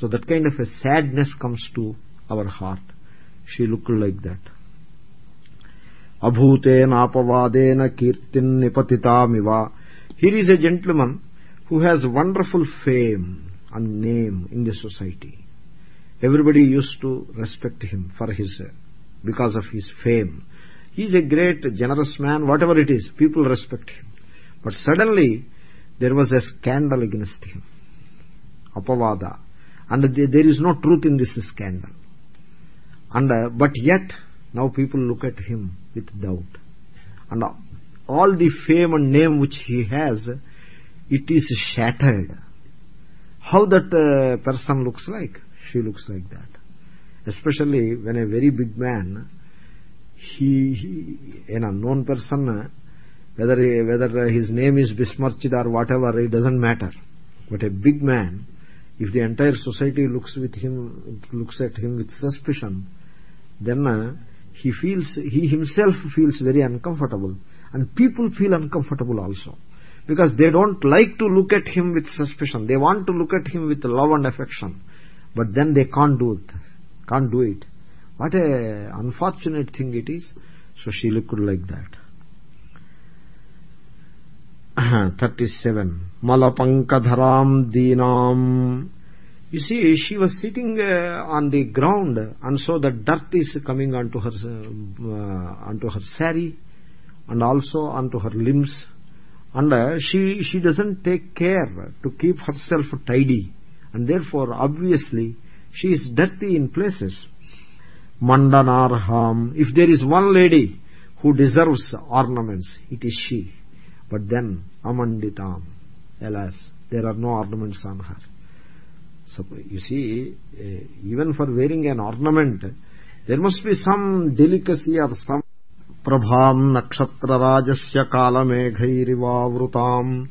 Speaker 1: So that kind of a sadness comes to our heart. She looked like that. Abhutenapavadena kirtin nipatitamiva. Here is a gentleman who has wonderful fame and name in the society. Everybody used to respect him for his because of his fame. He is a great generous man whatever it is people respect him. But suddenly there was a scandal against him. Apavada. And there is no truth in this scandal. And uh, but yet now people look at him with doubt. And all the fame and name which he has it is shattered. How that uh, person looks like? She looks like that. Especially when a very big man he, he an unknown person whether whether his name is besmirched or whatever it doesn't matter. But a big man if the entire society looks with him looks at him with suspicion then uh, he feels he himself feels very uncomfortable. And people feel uncomfortable also. Because they don't like to look at him with suspicion. They want to look at him with love and affection. But then they can't do it can't do it. What a unfortunate thing it is. So she looked like that 37 malapankadharam deenam. You see she was sitting uh, on the ground and so the dirt is coming onto her uh, onto her sari and also onto her limbs. And uh, she she doesn't take care to keep herself tidy. And therefore obviously she is dirty in places. Mandanarham. If there is one lady who deserves ornaments it is she but then amanditam. Alas there are no ornaments on her. So you see uh, even for wearing an ornament there must be some delicacy or some prabham nakshatra rajasya kalameghairivavrutam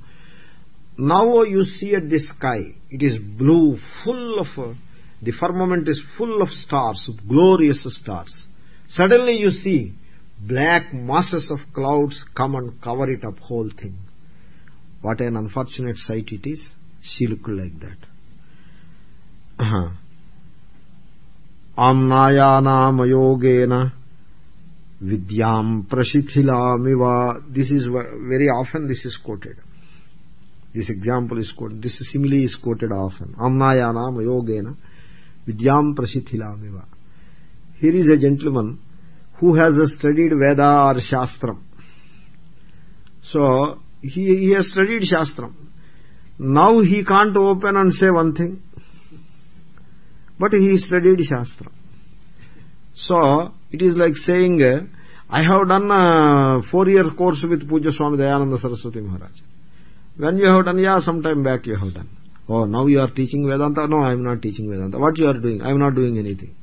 Speaker 1: now you see at the sky. It is blue full of the firmament is full of stars glorious stars. Suddenly you see black masses of clouds come and cover it up whole thing. What an unfortunate sight it is. She looked like that. Uh -huh. amnayanam vidyam prashithilamiva this is very often this is quoted. This example is quoted. This simile is quoted often. Amnayanam yogena vidyam prashithilamiva here is a gentleman who has studied veda or shastram. So he, he has studied shastram. Now he can't open and say one thing. But he studied shastra so it is like saying i have done a four year course with pujya swami dayananda saraswati maharaj. When you have done yeah some time back you have done. Oh now you are teaching vedanta. No i am not teaching vedanta. What you are doing? I am not doing anything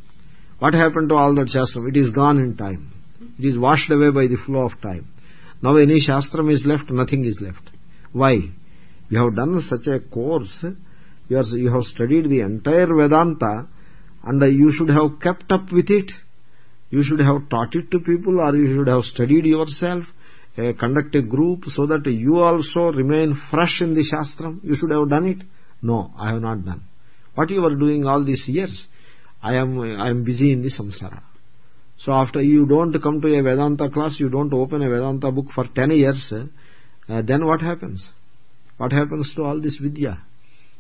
Speaker 1: what happened to all that shastram it is gone in time. It is washed away by the flow of time. Now any shastram is left nothing is left. Why? You have done such a course. You, you have studied the entire vedanta and you should have kept up with it. You should have taught it to people or you should have studied yourself uh, conduct a group so that you also remain fresh in the shastram. You should have done it. No i have not done. What you were doing all these years i am i am busy in the samsara. So after you don't come to a vedanta class you don't open a vedanta book for 10 years uh, then what happens? What happens to all this vidya?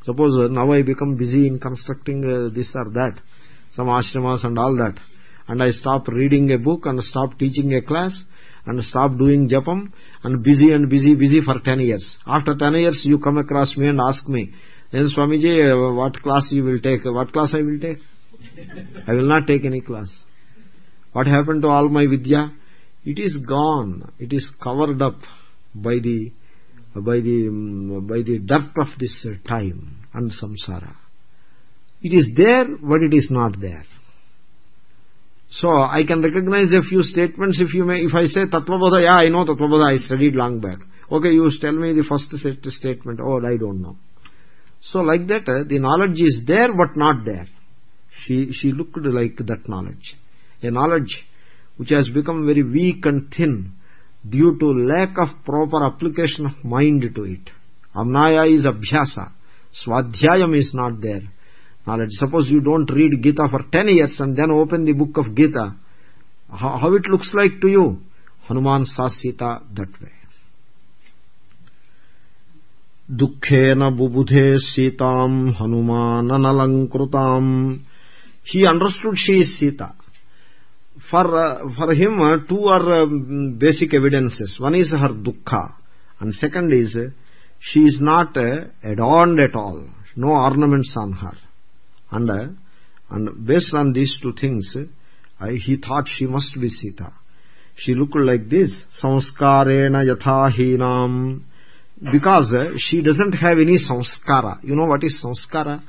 Speaker 1: Suppose uh, now i become busy in constructing uh, this or that some ashramas and all that. And i stop reading a book and stop teaching a class and stop doing japam and busy and busy busy for 10 years. After 10 years you come across me and ask me then swamiji uh, what class you will take? What class i will take i will not take any class. What happened to all my vidya? It is gone. It is covered up by the by the um, by the dirt of this time and samsara. It is there but it is not there. So i can recognize a few statements if you may if i say tatvabodha yeah i know tatvabodha i studied long back. Okay you tell me the first statement. Oh i don't know. So like that uh, the knowledge is there but not there she she looked like that knowledge. A knowledge which has become very weak and thin due to lack of proper application of mind to it. Amnaya is abhyasa. Swadhyayam is not there. Knowledge. Suppose you don't read gita for 10 years and then open the book of gita. How, it looks like to you? Hanuman saw sita that way. Dukhena bubudhe sitam hanumananalankrutam he understood she is sita. For uh, for him uh, two are um, basic evidences. One is her dukkha and second is uh, she is not uh, adorned at all. No ornaments on her. And uh, and based on these two things uh, he thought she must be sita. She looked like this samskarena yathahinam. Because she doesn't have any samskara you know what is samskara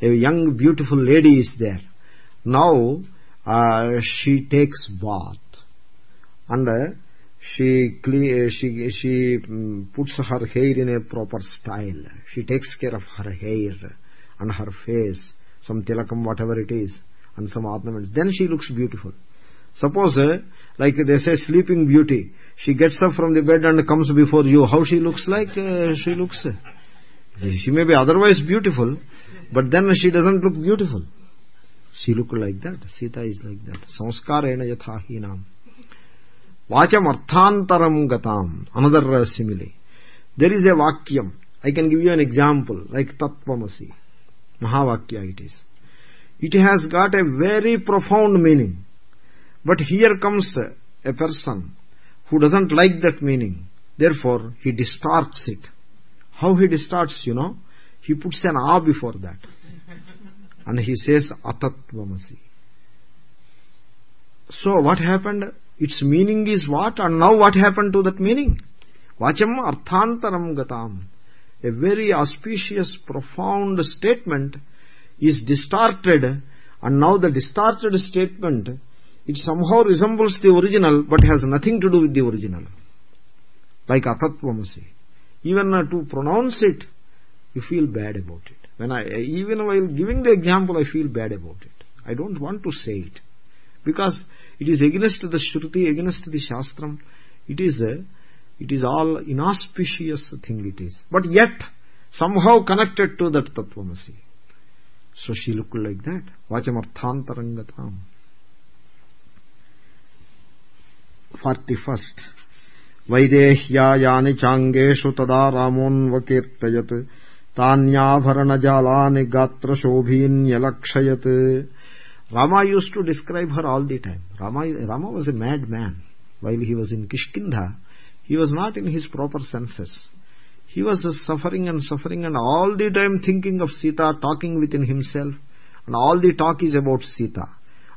Speaker 1: a young beautiful lady is there now uh, she takes bath. And uh, she uh, she she um, puts her hair in a proper style. She takes care of her hair and her face some tilakam whatever it is and some ornaments. Then she looks beautiful. Suppose uh, like they say sleeping beauty. She gets up from the bed and comes before you. How she looks like uh, she looks? She may be otherwise beautiful but then she doesn't look beautiful she looked like that. Sita is like that. Samskarena yathahinam. Vacham arthantaram gatam. Another simile. There is a vakyam. I can give you an example like tatvamasi. Mahavakya it is. It has got a very profound meaning. But here comes a person who doesn't like that meaning. Therefore he distorts it. How he distorts you know? He puts an a before that and he says atatvamasi so what happened? Its meaning is what? And now what happened to that meaning? Vacham arthantaram gatam. A very auspicious profound statement is distorted. And now the distorted statement it somehow resembles the original but has nothing to do with the original. Like atatvamasi even to pronounce it you feel bad about it when i even while giving the example i feel bad about it i don't want to say it because it is against the shruti against the shastram it is a, it is all inauspicious thing it is but yet somehow connected to that tatvamasi so she looked like that vachamarthantarangatam 41st वैदेह्यायानि चाङ्गेषु तदा रामोऽन्वकीर्तयत् तान्याभरणजालानि गात्रशोभीन्यलक्षयत् Rama used to describe her all the time. Rama, Rama was a mad man. While he was in Kishkindha, he was not in his proper senses. He was suffering and suffering and all the time thinking of Sita, talking within himself. And all the talk is about Sita.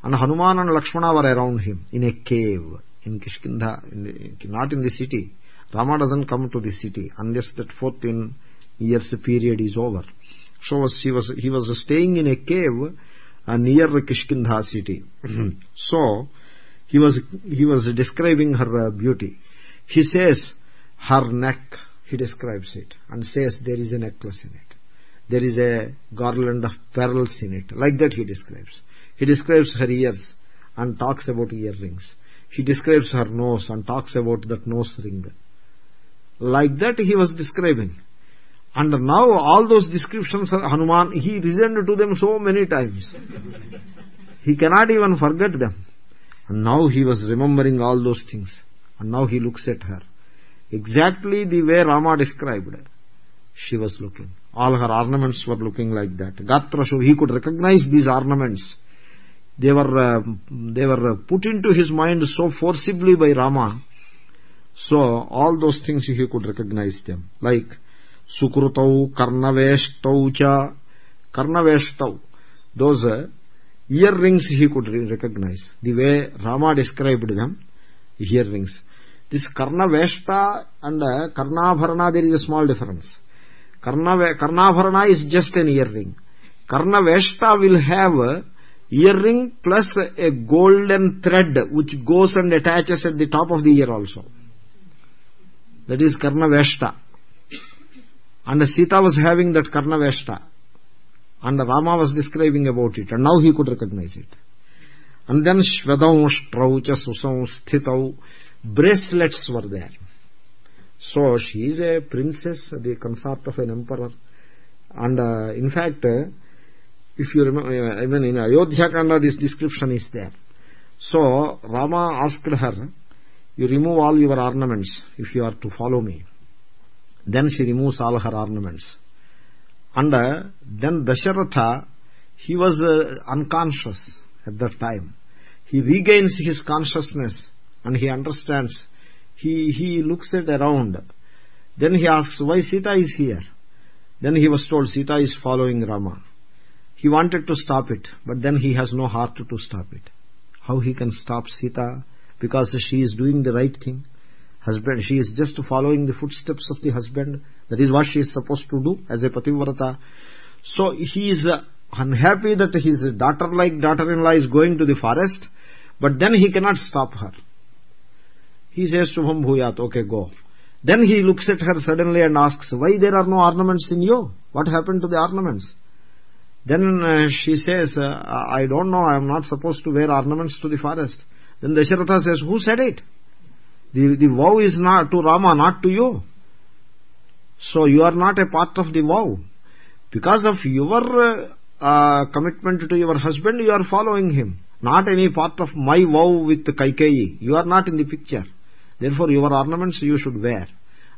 Speaker 1: And Hanuman and Lakshmana were around him in a cave in Kishkindha, in the, not in the city. Rama doesn't come to the city unless that 14 years period is over. So he, was, he was staying in a cave uh, near Kishkindha city. so he was he was describing her uh, beauty. He says her neck. He describes it and says there is a necklace in it. There is a garland of pearls in it. Like that he describes. He describes her ears and talks about earrings. He describes her nose and talks about that nose ring. Like that he was describing. And now all those descriptions Hanuman, he listened to them so many times. he cannot even forget them. And now he was remembering all those things. And now he looks at her. Exactly the way Rama described. She was looking. All her ornaments were looking like that. Gatra, so he could recognize these ornaments. They were, uh, they were put into his mind so forcibly by Rama. So all those things he could recognize them. Like uh, the way rama described them earrings this karnaveshta and uh, karnabharana there is a small difference karnabharana is just an earring karnaveshta will have a earring plus a golden thread which goes and attaches at the top of the ear also that is karnaveshta and Sita was having that Karnaveshta. And Rama was describing about it. And now he could recognize it. And then Shvedau, Straucha, Susau, Sthitau, bracelets were there. So she is a princess, the consort of an emperor. And uh, in fact, uh, if you remember, uh, even in Ayodhya Kanda, this description is there. So Rama asked her, you remove all your ornaments if you are to follow me. Then she removes all her ornaments. And uh, then Dasharatha, he was uh, unconscious at that time. He regains his consciousness and he understands. He, he looks at around. Then he asks, why Sita is here? Then he was told Sita is following Rama. He wanted to stop it, but then he has no heart to stop it. How he can stop Sita? Because she is doing the right thing husband. She is just following the footsteps of the husband. That is what she is supposed to do as a pativrata so he is uh, unhappy that his daughter like daughter-in-law is going to the forest but then he cannot stop her. He says shubham bhuyat okay go. Then he looks at her suddenly and asks why there are no ornaments in you? What happened to the ornaments? Then uh, she says i don't know. I am not supposed to wear ornaments to the forest. Then dasharatha says who said it the, the vow is not to Rama, not to you. So you are not a part of the vow. Because of your uh, commitment to your husband, you are following him. Not any part of my vow with Kaikeyi. You are not in the picture. Therefore your ornaments you should wear.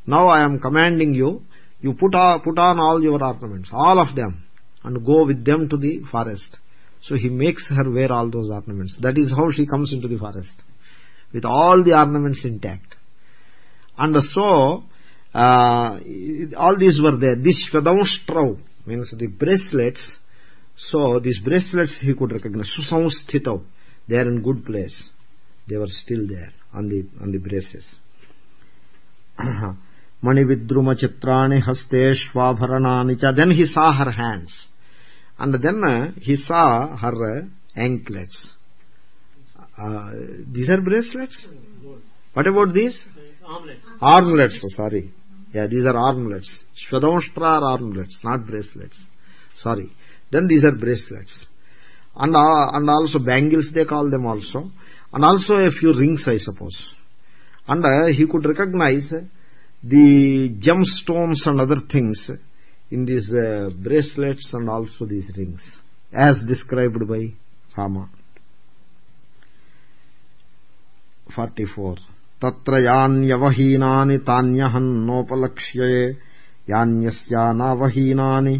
Speaker 1: Now I am commanding you, you put, on, put on all your ornaments, all of them, and go with them to the forest. So he makes her wear all those ornaments. That is how she comes into the forest with all the ornaments intact. And so, uh, all these were there. This Shvedamstrau means the bracelets. So, these bracelets he could recognize. Susamsthitau. They are in good place. They were still there on the, on the braces. Chitrani Hasteshvabharanani Cha. Then he saw her hands. and then he saw her uh. These are bracelets? What about these?
Speaker 2: Armlets.
Speaker 1: Armlets, sorry. Yeah, these are armlets. Shvadamshtra are armlets, not bracelets. Sorry. Then these are bracelets. And, uh, and also bangles they call them also. And also a few rings I suppose. And uh, he could recognize the gemstones and other things in these uh, bracelets and also these rings as described by Rama. 44 तत्र यान्यवहीनानि तान्यहन्नोपलक्ष्ये यान्यस्यानावहीनानि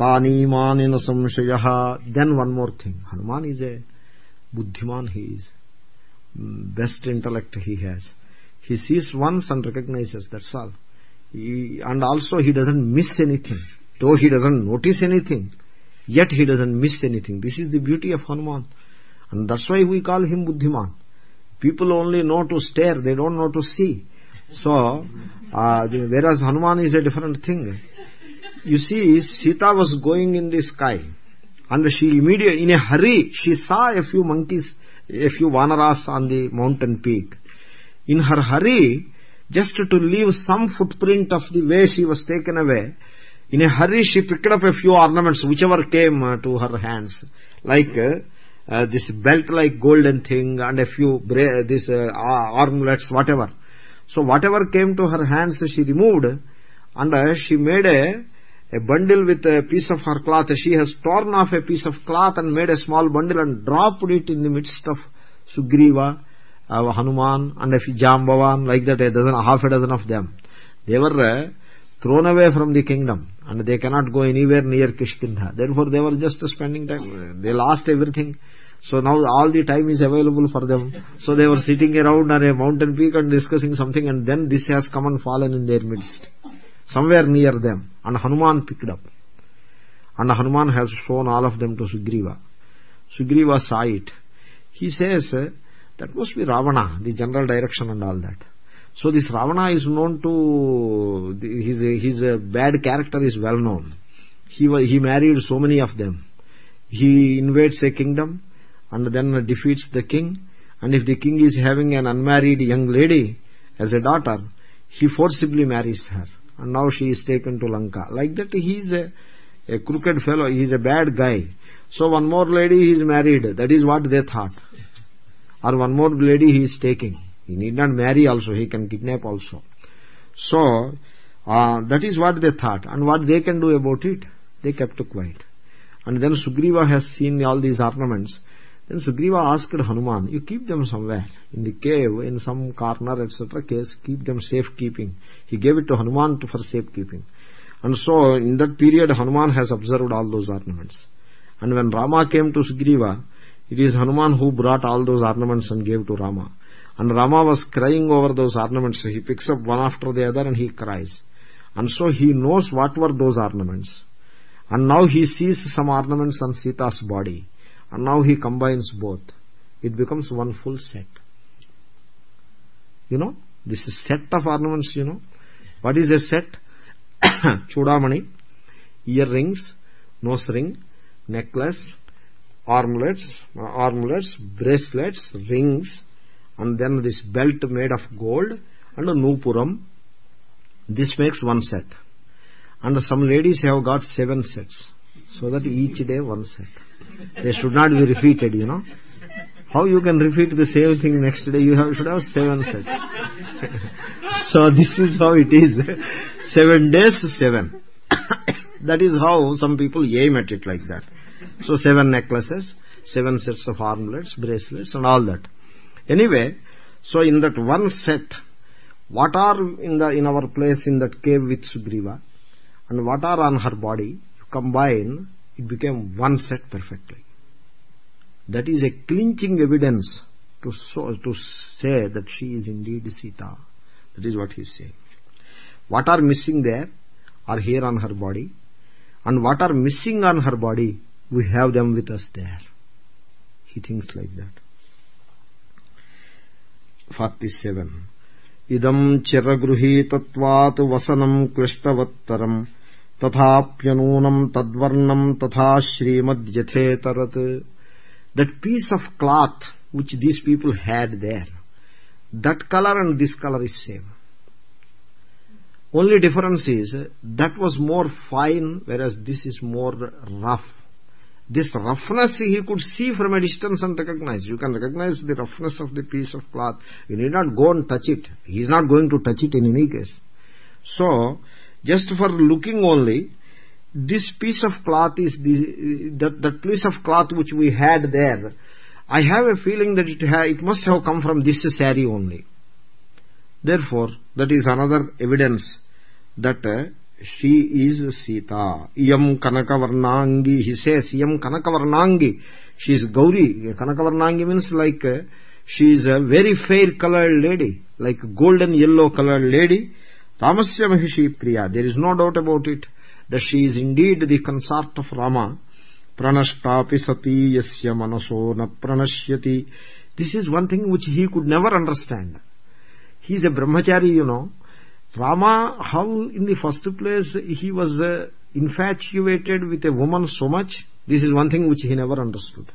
Speaker 1: तानीमानि न संशयः is best intellect he has he sees once and recognizes that's all he, and also he doesn't miss anything though he doesn't notice anything yet he doesn't miss anything this is the beauty of hanuman and that's why we call him buddhiman people only know to stare they don't know to see. So uh, whereas hanuman is a different thing. You see sita was going in the sky and she immediately in a hurry she saw a few monkeys a few vanaras on the mountain peak. In her hurry just to leave some footprint of the way she was taken away in a hurry she picked up a few ornaments whichever came uh, to her hands. Like uh, uh, this belt like golden thing and a few this uh, armlets whatever. So whatever came to her hands she removed and uh, she made a a bundle with a piece of her cloth. She has torn off a piece of cloth and made a small bundle and dropped it in the midst of sugriva uh, hanuman and a jambavan like that a dozen half a dozen of them. They were uh, thrown away from the kingdom and they cannot go anywhere near kishkindha therefore they were just spending time they lost everything so now all the time is available for them. So they were sitting around on a mountain peak and discussing something and then this has come and fallen in their midst. Somewhere near them and hanuman picked up. And hanuman has shown all of them to sugriva. Sugriva saw it. He says uh, that must be ravana the general direction and all that. So this ravana is known to his his uh, bad character is well known. He he married so many of them. He invades a kingdom and then defeats the king. And if the king is having an unmarried young lady as a daughter he forcibly marries her. And now she is taken to lanka. Like that he is a, a crooked fellow. He is a bad guy. So one more lady he is married. That is what they thought. Or one more lady he is taking. He need not marry also. He can kidnap also. So uh, that is what they thought. And what they can do about it? They kept quiet. And then sugriva has seen all these ornaments then Sugriva asked Hanuman, you keep them somewhere, in the cave, in some corner, etc. case, keep them safekeeping. He gave it to Hanuman for safekeeping. And so, in that period, Hanuman has observed all those ornaments. And when Rama came to Sugriva, it is Hanuman who brought all those ornaments and gave to Rama. And Rama was crying over those ornaments. So He picks up one after the other and he cries. And so he knows what were those ornaments. And now he sees some ornaments on Sita's body and now he combines both. It becomes one full set. You know this is set of ornaments you know. What is a set? Chudamani earrings nose ring necklace armlets uh, armlets bracelets rings and then this belt made of gold and a nupuram. This makes one set. And some ladies have got seven sets so that each day one set they should not be repeated you know. How you can repeat the same thing next day? You have should have seven sets. So this is how it is. Seven days seven. That is how some people aim at it like that. So seven necklaces seven sets of armlets bracelets and all that. Anyway so in that one set what are in the in our place in that cave with sugriva and what are on her body? Combine it became one set perfectly. That is a clinching evidence to, so, to say that she is indeed Sita. That is what he is saying. What are missing there are here on her body and what are missing on her body we have them with us there. He thinks like that. 47 idam chiragruhitatvat vasanam krishtavattaram tathaapyanunam tadvarnam tatha srimadyatetarat that piece of cloth which these people had there that color and this color is same only difference is that was more fine whereas this is more rough this roughness he could see from a distance and recognize you can recognize the roughness of the piece of cloth you need not go and touch it he is not going to touch it in any case so just for looking only this piece of cloth is the that, that piece of cloth which we had there i have a feeling that it ha, it must have come from this saree only therefore that is another evidence that uh, she is Sita. Iyam Kanakavarnangi, he says, Iyam Kanakavarnangi. She is Gauri. Kanakavarnangi means like, uh, she is a very fair colored lady, like golden yellow colored lady. Ramasya Mahishi Priya. There is no doubt about it, that she is indeed the consort of Rama. Pranashtapi sati yasya manaso na pranashyati. This is one thing which he could never understand. He is a brahmachari, you know Rama, how in the first place he was uh, infatuated with a woman so much, this is one thing which he never understood.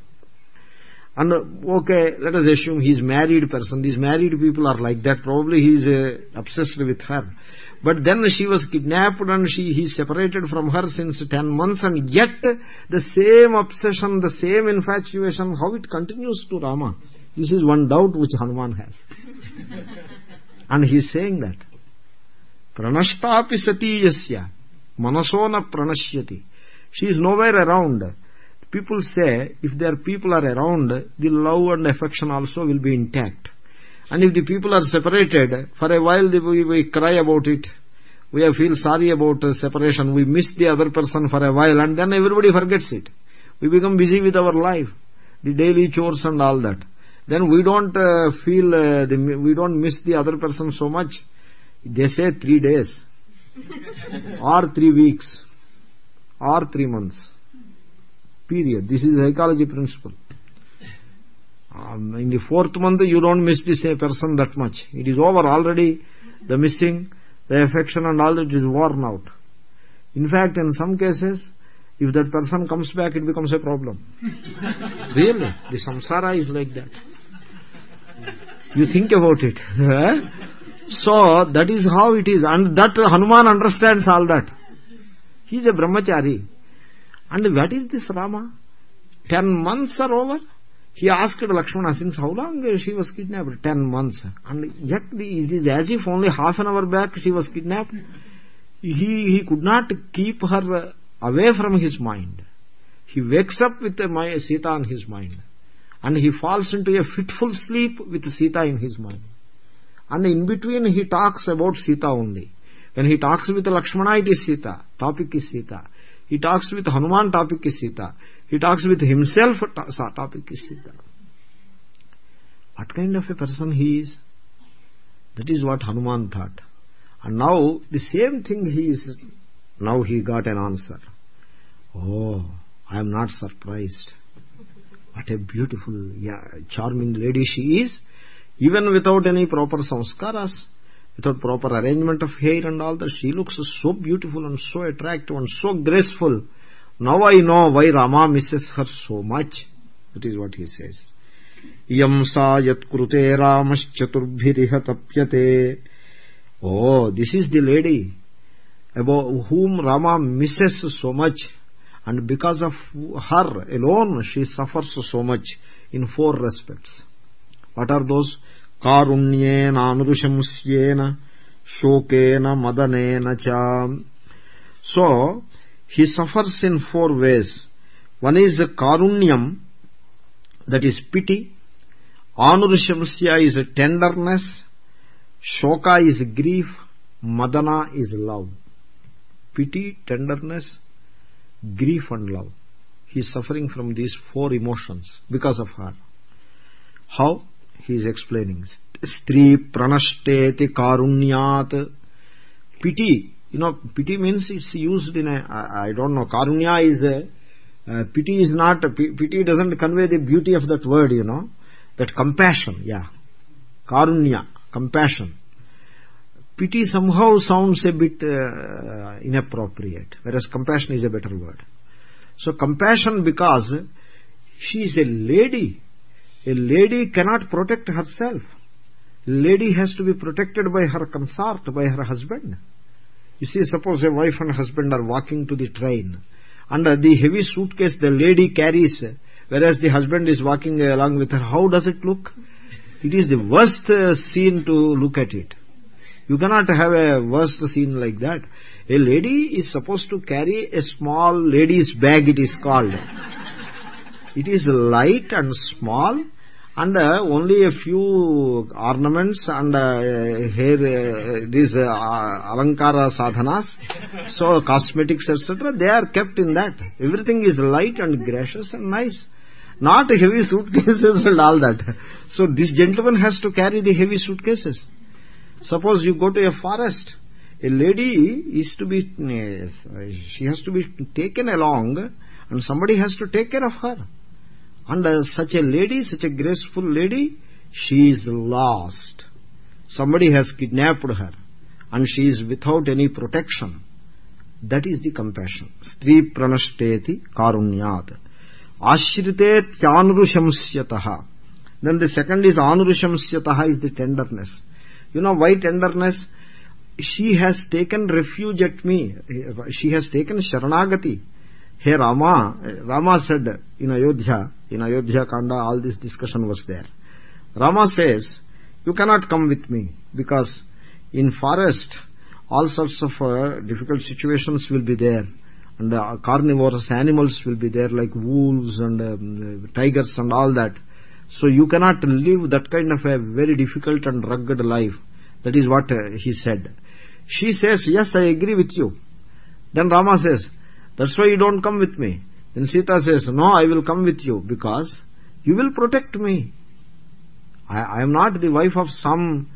Speaker 1: And okay, let us assume he is married person. These married people are like that. Probably he is uh, obsessed with her. But then she was kidnapped and she he separated from her since 10 months and yet the same obsession, the same infatuation, how it continues to Rama. This is one doubt which Hanuman has. and he is saying that. pranashtapi sati yasya manasona pranashyati she is nowhere around people say if their people are around the love and affection also will be intact. And if the people are separated for a while we, we cry about it. We feel sorry about separation. We miss the other person for a while and then everybody forgets it. We become busy with our life the daily chores and all that. Then we don't uh, feel uh, the, we don't miss the other person so much. They say three days or three weeks or three months period. This is psychology principle. Um, in the fourth month you don't miss this person that much. It is over already the missing the affection and all that is worn out. In fact in some cases if that person comes back it becomes a problem. Really? The samsara is like that. You think about it so that is how it is. And that hanuman understands all that. He is a brahmachari and what is this rama. 10 months are over. He asked lakshmana since how long she was kidnapped? 10 months. And yet it is as if only half an hour back she was kidnapped. He he could not keep her away from his mind. He wakes up with my sita in his mind. And he falls into a fitful sleep with sita in his mind. And in between he talks about Sita only. When he talks with Lakshmana it is Sita, topic is Sita. He talks with Hanuman, topic is Sita. He talks with himself, topic is Sita. What kind of a person he is? That is what Hanuman thought. And now the same thing he is, now he got an answer. Oh, I am not surprised. What a beautiful, yeah, charming lady she is even without any proper samskaras without proper arrangement of hair and all that she looks so beautiful and so attractive and so graceful. Now i know why rama misses her so much. That is what he says. Iyam sa yat krute ramaschaturbhiriha tapyate oh this is the lady about whom rama misses so much. And because of her alone she suffers so much in four respects. What are karunyena shokena madanena cha so he suffers in four ways. One is karunyam that is pity. Anurushamsya is tenderness. Shoka is grief. Madana is love. Pity tenderness grief and love. He is suffering from these four emotions because of her. How? He is explaining. Stri pranashteti karunyat. Pity you know pity means it's used in a i, I don't know. Karunya is a uh, pity is not pity doesn't convey the beauty of that word you know. That compassion yeah. Karunya compassion. Pity somehow sounds a bit uh, inappropriate whereas compassion is a better word. So compassion because she is a lady a lady cannot protect herself. Lady has to be protected by her consort by her husband. You see suppose a wife and husband are walking to the train. And the heavy suitcase the lady carries whereas the husband is walking along with her. How does it look? It is the worst uh, scene to look at it. You cannot have a worst scene like that. A lady is supposed to carry a small lady's bag it is called it is light and small and uh, only a few ornaments and uh, hair uh, these uh, alankara sadhanas. So cosmetics etc they are kept in that. Everything is light and gracious and nice. Not heavy suitcases and all that. So this gentleman has to carry the heavy suitcases. Suppose you go to a forest. A lady is to be she has to be taken along and somebody has to take care of her and such a lady such a graceful lady she is lost. Somebody has kidnapped her and she is without any protection. That is the compassion. Stri pranashteti karunyat. Ashrite tyanurushamsyatah then the second is anurushamsyatah is the tenderness. You know why tenderness? She has taken refuge at me. She has taken sharanagati. Hey rama rama said in ayodhya in ayodhya kanda all this discussion was there. Rama says you cannot come with me because in forest all sorts of uh, difficult situations will be there. And uh, carnivorous animals will be there like wolves and um, tigers and all that. So you cannot live that kind of a very difficult and rugged life. That is what uh, he said. She says yes i agree with you. Then rama says that's why you don't come with me then sita says no i will come with you because you will protect me. I, I am not the wife of some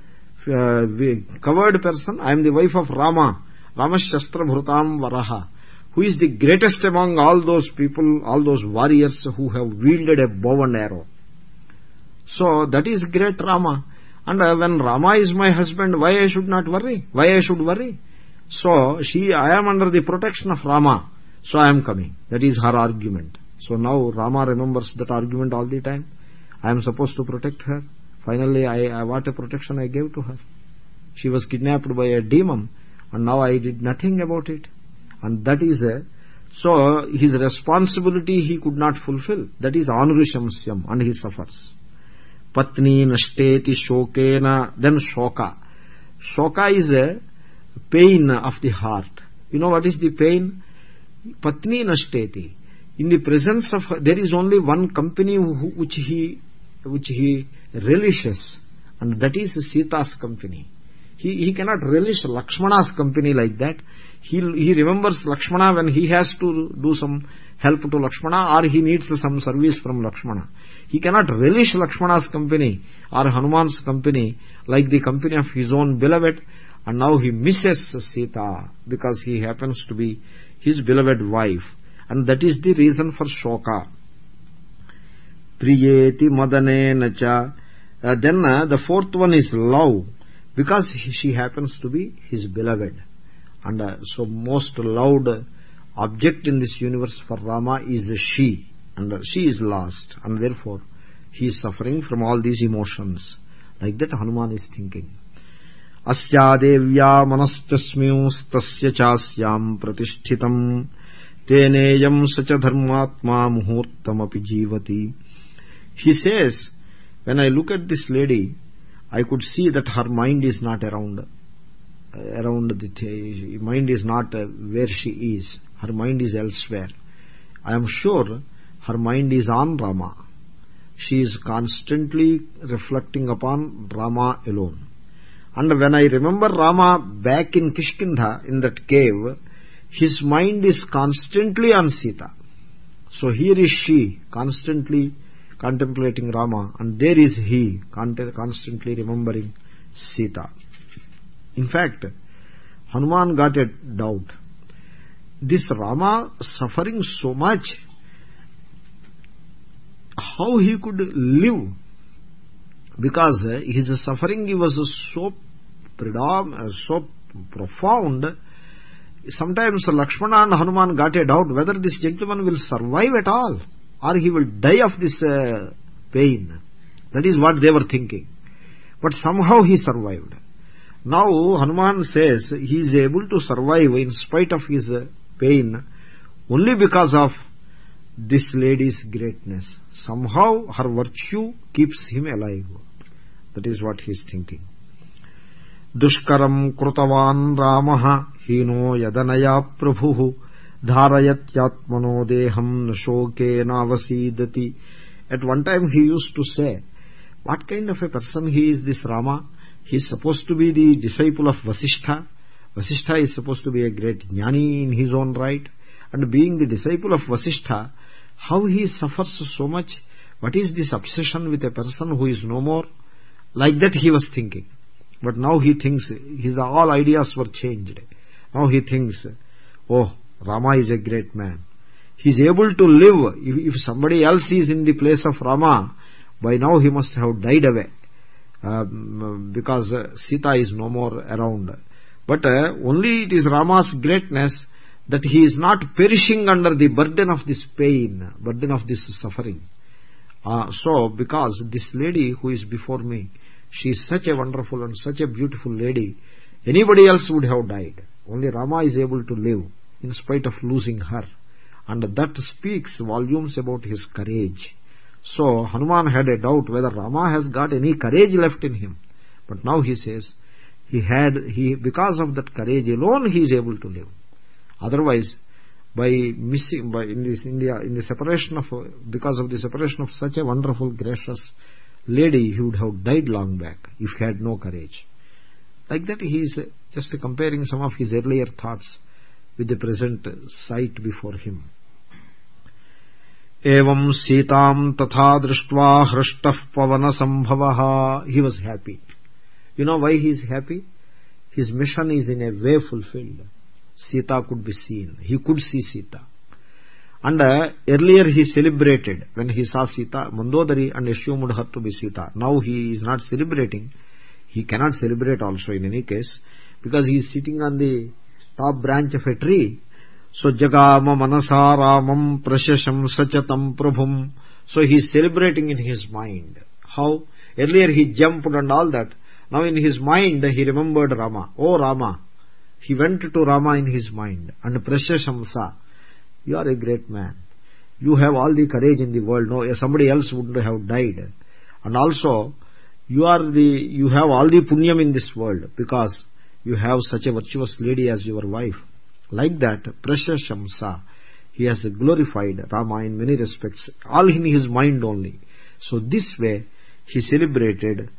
Speaker 1: uh, covered person. I am the wife of rama ramashastra bhrutam varaha who is the greatest among all those people all those warriors who have wielded a bow and arrow. So that is great rama. And uh, when rama is my husband why i should not worry? Why i should worry? So she i am under the protection of rama so i am coming. That is her argument. So now rama remembers that argument all the time. I am supposed to protect her. Finally i, I what a protection i gave to her. She was kidnapped by a demon and now i did nothing about it. And that is a so his responsibility he could not fulfill. That is anurushamsyam and he suffers. Patni nashteti shokena then shoka. Shoka is a pain of the heart. You know what is the pain patni nashteti. In the presence of there is only one company which he which he relishes and that is sita's company. He he cannot relish lakshmana's company like that. He he remembers lakshmana when he has to do some help to lakshmana or he needs some service from lakshmana. He cannot relish lakshmana's company or hanuman's company like the company of his own beloved and now he misses sita because he happens to be his beloved wife. And that is the reason for shoka. Priyeti madane cha. Uh, then uh, the fourth one is love because she happens to be his beloved. And uh, so most loved object in this universe for rama is she. And she is lost and therefore he is suffering from all these emotions. Like that hanuman is thinking अस्याद्या मनस्तस्मस्त प्रतिष्ठित तेनेय स धर्मात्मा मुहूर्तम जीवती। He says when I look at this lady I could see that her mind is not around around and is not where she is her mind is elsewhere I am sure her mind is on Rama she is constantly reflecting upon Rama alone And when I remember Rama back in Kishkindha, in that cave, his mind is constantly on Sita. So here is she, constantly contemplating Rama, and there is he, constantly remembering Sita. In fact, Hanuman got a doubt. This Rama suffering so much how he could live because his suffering was so so profound sometimes lakshmana and hanuman got a doubt whether this gentleman will survive at all or he will die of this uh, pain. That is what they were thinking. But somehow he survived. Now hanuman says he is able to survive in spite of his uh, pain only because of this lady's greatness. Somehow her virtue keeps him alive. That is what he is thinking दुष्कम कृतवान्म यदनया प्रभु। धारयत्यात्मनो देहम शोके नावसीदति। At one time he use to say what kind of a person he is this Rama he is supposed to be the disciple of Vasishtha Vasishtha is supposed to be a great gyani in his own right and being the disciple of Vasishtha how he suffers so much what is this obsession with a person who is no more like that he was thinking but now he thinks his all ideas were changed now he thinks oh rama is a great man he is able to live if, if somebody else is in the place of rama by now he must have died away um, because uh, Sita is no more around. But uh, only it is Rama's greatness that he is not perishing under the burden of this pain, burden of this suffering. Uh, so, because this lady who is before me, she is such a wonderful and such a beautiful lady, anybody else would have died. Only Rama is able to live in spite of losing her. And that speaks volumes about his courage so Hanuman had a doubt whether Rama has got any courage left in him. But now he says, he had, he, because of that courage alone he is able to live. Otherwise, by missing, by in this India, in the separation of, because of the separation of such a wonderful, gracious lady, he would have died long back if he had no courage. Like that he is just comparing some of his earlier thoughts with the present sight before him. एवं सीतां तथा दृष्ट्वा हृष्टः पवनसम्भवः he was happy you know why he is happy his mission is in a way fulfilled sita could be seen he could see sita and uh, earlier he celebrated when he saw sita mandodari and assumed her to be sita. Now he is not celebrating. He cannot celebrate also in any case because he is sitting on the top branch of a tree. So jagama manasa ramam prashashamsachatam prabhum. So he is celebrating in his mind. How? Earlier he jumped and all that. Now in his mind he remembered rama. Oh rama. He went to rama in his mind. And prashashamsa you are a great man. You have all the courage in the world. No, somebody else would have died. And also, you are the you have all the punyam in this world because you have such a virtuous lady as your wife. Like that, prashashamsa, he has glorified Rama in many respects, all in his mind only. So this way, he celebrated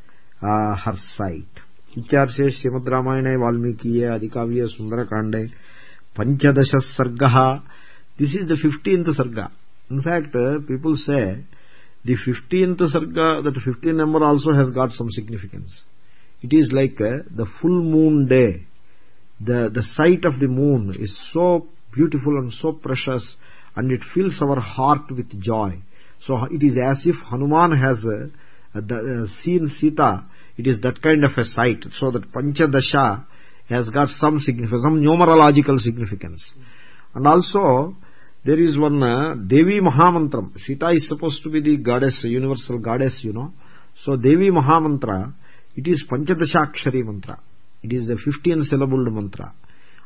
Speaker 1: uh, her sight. इत्यार्षे श्रीमद्रामायणे वाल्मीकीये अधिकाव्ये सुन्दरकाण्डे पञ्चदशः this is the 15th sarga. In fact uh, people say the 15th sarga that 15 number also has got some significance. It is like uh, the full moon day. The the sight of the moon is so beautiful and so precious and it fills our heart with joy. So it is as if hanuman has uh, seen sita. It is that kind of a sight. So that panchadasha has got some significance some numerological significance. And also there is one uh, devi mahamantram. Sita is supposed to be the goddess universal goddess you know. So devi mahamantra it is panchadashakshari mantra. It is the 15 syllabled mantra.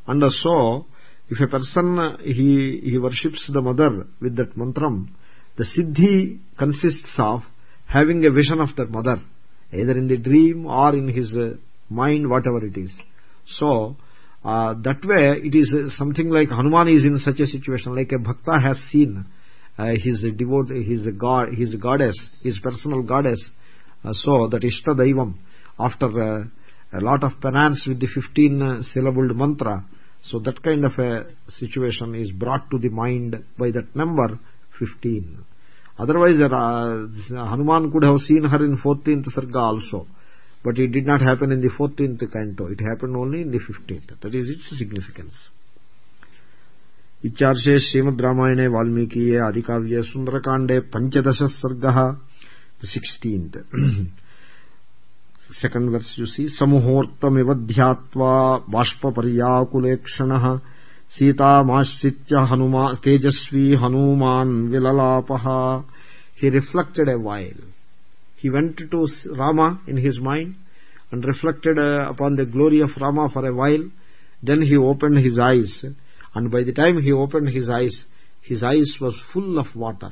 Speaker 1: And so if a person he he worships the mother with that mantram the siddhi consists of having a vision of that mother either in the dream or in his uh, mind whatever it is. So uh, that way it is uh, something like hanuman is in such a situation like a bhakta has seen uh, his devote his god his goddess his personal goddess uh, so that ishta daivam after uh, a lot of penance with the 15 uh, syllabled mantra so that kind of a situation is brought to the mind by that number 15 otherwise hanuman could have seen her in 14th sarga also but it did not happen in the 14th canto it happened only in the 15th that is its significance इत्यार्षे श्रीमद्रामायणे वाल्मीकीये आदिकाव्ये सुन्दरकाण्डे पञ्चदशः सर्गः sixteenth second verse you see samuhurtamiva dhyatva bashpaparyakulekshana सीतामाश्रित्य Hanuma Tejashwi Hanuman विललापः he reflected a while he went to rama in his mind and reflected uh, upon the glory of rama for a while. Then he opened his eyes. And by the time he opened his eyes his eyes was full of water.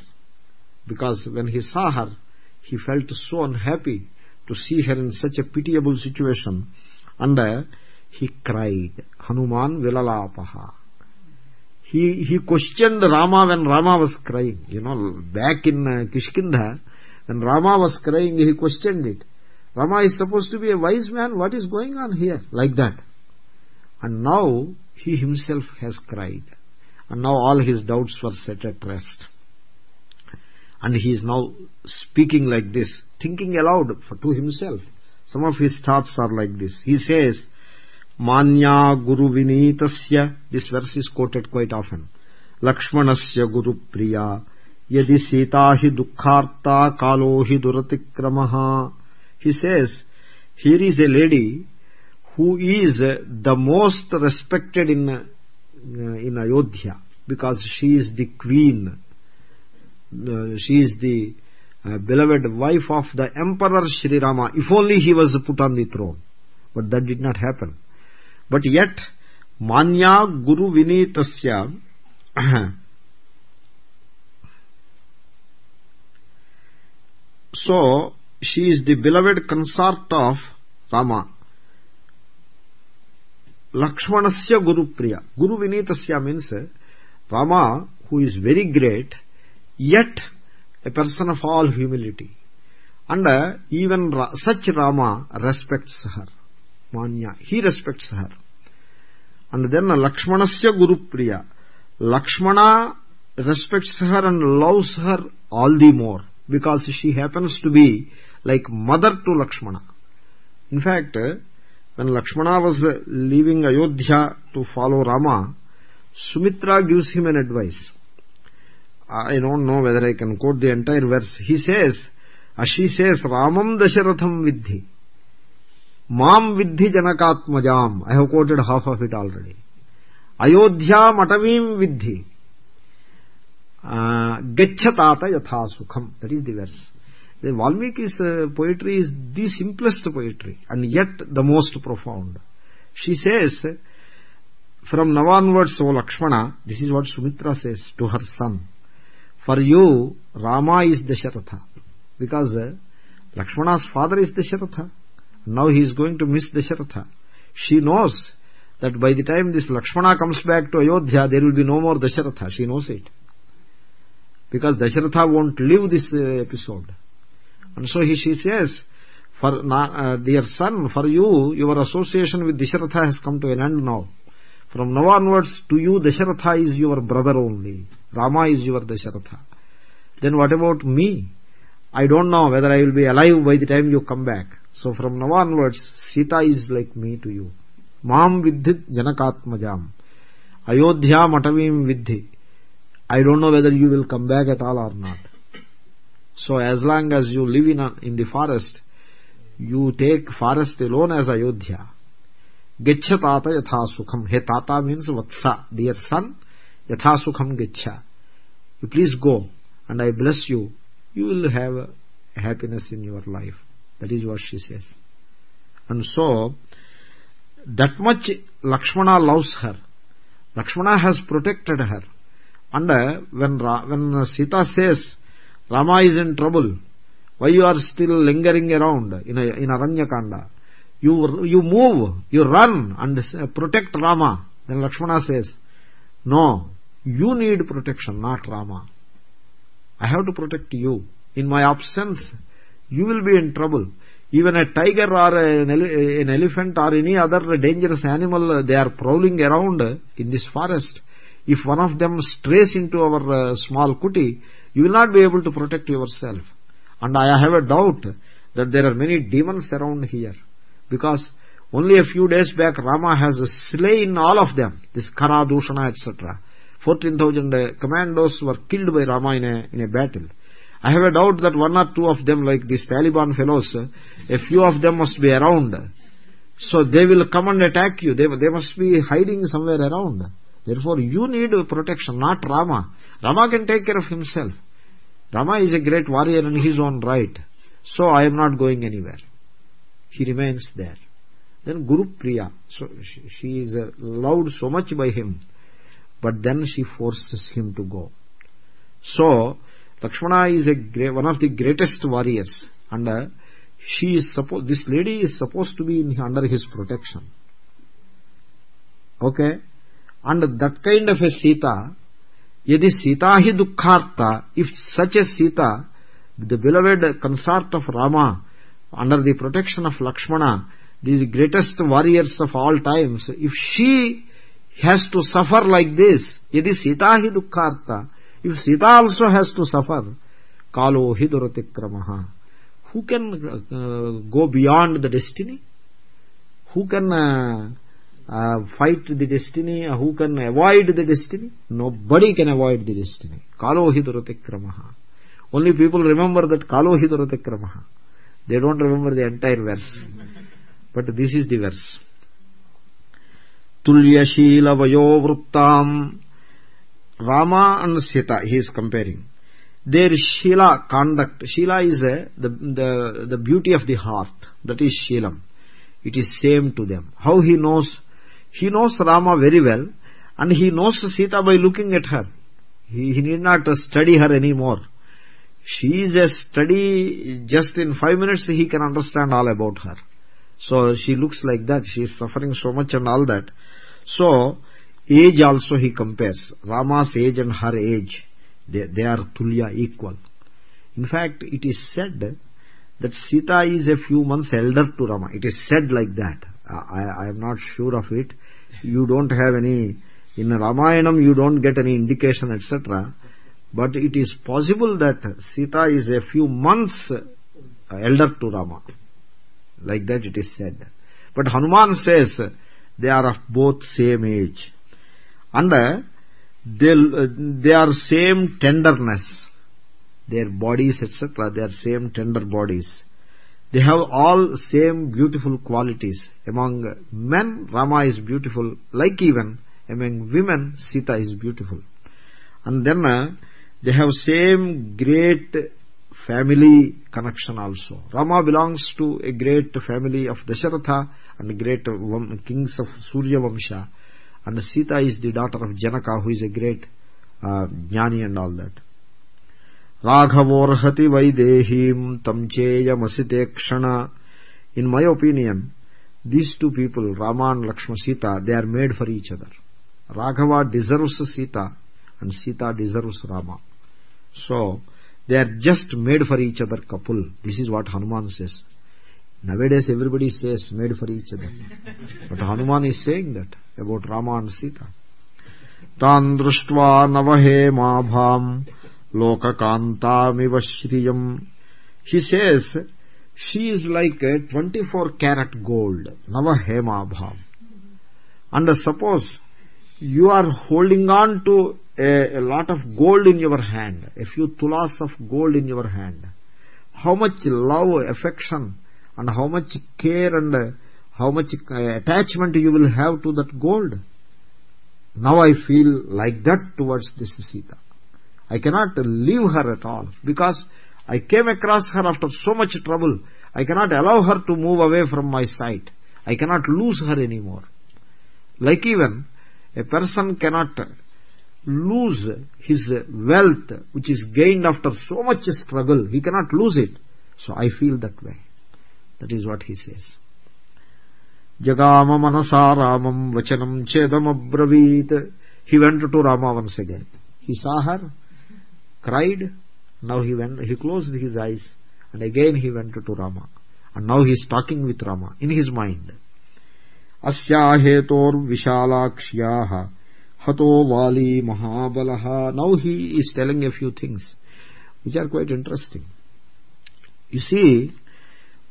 Speaker 1: Because when he saw her he felt so unhappy to see her in such a pitiable situation. And uh, he cried hanuman vilalapaha. He he questioned rama when rama was crying. You know back in uh, kishkindha when rama was crying he questioned it. Rama is supposed to be a wise man what is going on here? Like that. And now he himself has cried. And now all his doubts were set at rest. And he is now speaking like this thinking aloud for, to himself. Some of his thoughts are like this. He says manya guru vinitasya this verse is quoted quite often. Lakshmanasya guru priya yadi sita hi dukkharta kalo hi duratikramaha he says here is a lady who is the most respected in in ayodhya because she is the queen uh, she is the uh, beloved wife of the emperor Sri Rama. If only he was put on the throne. But that did not happen. But yet, Manya Guru Vinitasya so she is the beloved consort of Rama. Lakshmanasya Guru Priya. Guru Vinitasya means Rama, who is very great, yet a person of all humility. And even such rama respects her. Manya he respects her. And then lakshmanasya guru priya. Lakshmana respects her and loves her all the more because she happens to be like mother to lakshmana in fact when lakshmana was leaving ayodhya to follow rama sumitra gives him an advice I don't know whether I can quote the entire verse. He says, she says, Ramam Dasharatham Vidhi. Mam Vidhi Janakatmajam. I have quoted half of it already. Ayodhya Matavim Vidhi. Uh, Gachatata Yatha. That is the verse. The Valmiki's uh, poetry is the simplest poetry and yet the most profound. She says, from now onwards, O Lakshmana, this is what Sumitra says to her son for you rama is dasharatha because uh, lakshmana's father is dasharatha now he is going to miss dasharatha she knows that by the time this lakshmana comes back to ayodhya there will be no more dasharatha she knows it because dasharatha won't live this uh, episode and so he she says for uh, dear son for you your association with dasharatha has come to an end now from now onwards to you dasharatha is your brother only Rama is your Dasharatha. Then what about me? I don't know whether I will be alive by the time you come back. So from now onwards, Sita is like me to you. Mam vidhit janakatmajam. Ayodhya matavim vidhi. I don't know whether you will come back at all or not. So as long as you live in, a, in the forest, you take forest alone as Ayodhya. Gaccha tata yatha sukham. He tata means vatsa, dear son yathasukham gaccha you please go and i bless you you will have happiness in your life that is what she says and so that much lakshmana loves her lakshmana has protected her and uh, when when sita says rama is in trouble why you are still lingering around in a, in aranyakanda you you move you run and protect rama then lakshmana says no you need protection, not Rama. I have to protect you. In my absence, you will be in trouble. Even a tiger or an elephant or any other dangerous animal, they are prowling around in this forest. If one of them strays into our uh, small kuti, you will not be able to protect yourself. And I have a doubt that there are many demons around here. Because only a few days back Rama has slain all of them, this Khara, Dushana, etc. 14,000 commandos were killed by Rama in a, in a battle. I have a doubt that one or two of them, like these Taliban fellows, a few of them must be around. So they will come and attack you. They, they must be hiding somewhere around. Therefore, you need protection, not Rama. Rama can take care of himself. Rama is a great warrior in his own right. So I am not going anywhere. He remains there. Then Guru Priya. So she, is uh, loved so much by him. But then she forces him to go. So Lakshmana is a one of the greatest warriors and uh, she is supposed this lady is supposed to be in, under his protection okay and that kind of a sita yadi sita hi dukkharta if such a sita the beloved consort of rama under the protection of lakshmana these greatest warriors of all times if she has to suffer like this yadi sita hi dukkharta if Sita also has to suffer, kalo hiduratikramaha. Who can uh, go beyond the destiny? Who can uh, uh, fight the destiny uh, who can avoid the destiny? Nobody can avoid the destiny. Kalo hidratikramaha only people remember that kalo hidratikramaha they don't remember the entire verse. But this is the verse. Tulyashila vayovrittam rama and sita he is comparing. Their shila conduct shila is uh, the the the beauty of the heart. That is shilam. It is same to them. How he knows he knows Rama very well and he knows Sita by looking at her. He, he need not study her anymore. She is a study, just in five minutes he can understand all about her. So she looks like that, she is suffering so much and all that. So, age also he compares rama's age and her age they, they are tulya equal in fact it is said that sita is a few months elder to rama it is said like that i i am not sure of it you don't have any in ramayanam you don't get any indication etc but it is possible that sita is a few months elder to rama. Like that it is said. But hanuman says they are of both same age. And uh, they, uh, they are same tenderness. Their bodies etc they are same tender bodies they have all same beautiful qualities. Among men rama is beautiful like even among women sita is beautiful. And then uh, they have same great family connection also. Rama belongs to a great family of dasharatha and great kings of surya vamsha and Sita is the daughter of Janaka who is a great uh, jnani and all that राघवोर्हति वैदेहीं तम चेयमसीते क्षण। In my opinion these two people Rama Lakshmana Sita they are made for each other Raghava deserves Sita and Sita deserves Rama so they are just made for each other couple this is what Hanuman says Nowadays, everybody says made for each other. But Hanuman is saying that about Rama and Sita. Tandrushtva navahe mabham mabham lokakantam shriyam. He says she is like a 24 carat gold. Navahe mabham. And suppose you are holding on to a, a lot of gold in your hand, a few tulas of gold in your hand. How much love, affection, and how much care and how much uh, attachment you will have to that gold now i feel like that towards this sita i cannot leave her at all because i came across her after so much trouble. I cannot allow her to move away from my sight. I cannot lose her anymore. Like even a person cannot lose his wealth which is gained after so much struggle. He cannot lose it. So i feel that way. That is what he says. Jagama manasa ramam vachanam chedam abravit. He went to rama once again. He saw her cried. Now he went he closed his eyes and again he went to rama. And now he is talking with rama in his mind. Asya hetor vishalakshyah hato vali mahabalah now he is telling a few things which are quite interesting. You see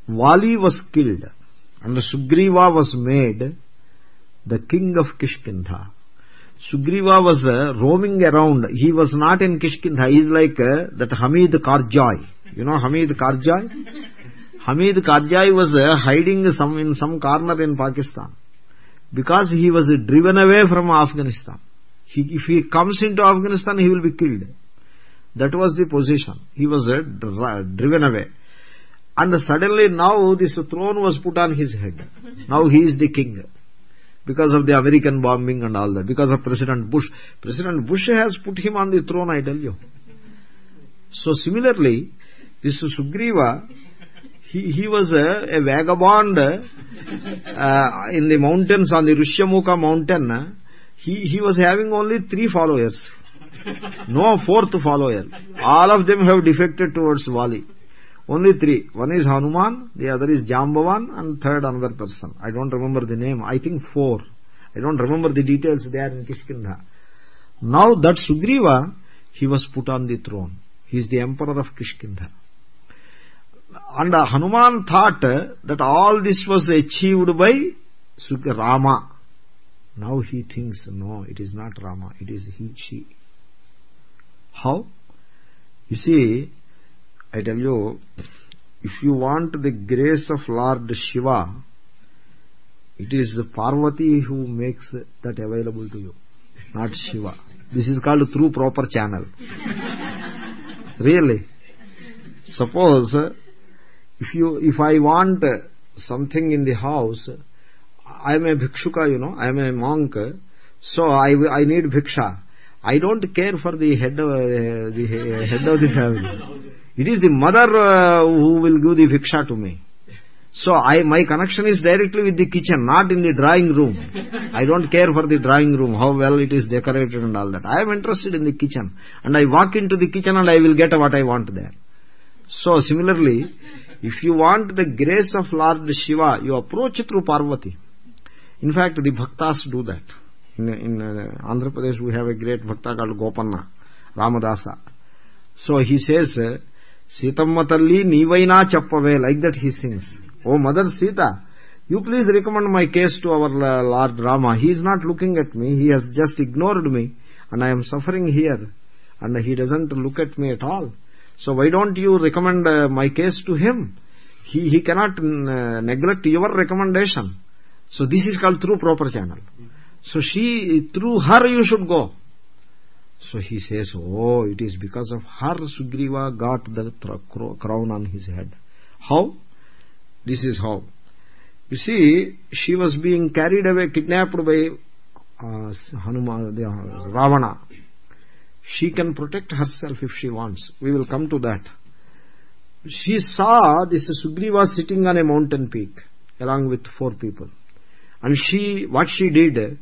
Speaker 1: Vali was killed and Sugriva was made the king of Kishkindha. Sugriva was uh, roaming around. He was not in Kishkindha. He is like uh, that Hamid Karjai. You know Hamid Karjai? Hamid Karjai was uh, hiding some in some corner in Pakistan because he was driven away from Afghanistan. He, if he comes into Afghanistan, he will be killed. That was the position. He was uh, driven away. And suddenly now this throne was put on his head. Now he is the king because of the American bombing and all that, because of President Bush. President Bush has put him on the throne, I tell you. So similarly, this Sugriva, he, he was a, a vagabond uh, in the mountains, on the Rishyamukha mountain. He, he was having only three followers. No fourth follower. All of them have defected towards Vali. Only three. One is Hanuman, the other is Jambavan, and third another person. I don't remember the name. I think four. I don't remember the details there in Kishkindha. Now that Sugriva, he was put on the throne. He is the emperor of Kishkindha. And Hanuman thought that all this was achieved by Rama. Now he thinks, no, it is not Rama, it is he, she. How? You see, I tell you, if you want the grace of Lord Shiva, it is the Parvati who makes that available to you, not Shiva. This is called through proper channel. really. Suppose if you if I want something in the house, I am a bhikshuka, you know, I am a monk, so I, I need bhiksha. I don't care for the head of, uh, the head of the family. It is the mother uh, who will give the bhiksha to me. So I, my connection is directly with the kitchen, not in the drawing room. I don't care for the drawing room, how well it is decorated and all that. I am interested in the kitchen. And I walk into the kitchen and I will get what I want there. So similarly, if you want the grace of Lord Shiva, you approach through Parvati. In fact, the bhaktas do that. In, in uh, Andhra Pradesh, we have a great bhakta called Gopanna, Ramadasa. So he says, Sitamma తల్లి నీవైనా చెప్పవే like that he sings oh mother Sita you please recommend my case to our Lord Rama. He is not looking at me. He has just ignored me and I am suffering here and he doesn't look at me at all. So why don't you recommend uh, my case to him? He, he cannot uh, neglect your recommendation. So this is called through proper channel. So she, through so he says, oh, it is because of her Sugriva got the crown on his head. How? This is how. You see, she was being carried away, kidnapped by uh, Hanuman, uh, Ravana. She can protect herself if she wants. We will come to that. She saw this Sugriva sitting on a mountain peak along with four people. And she, what she did,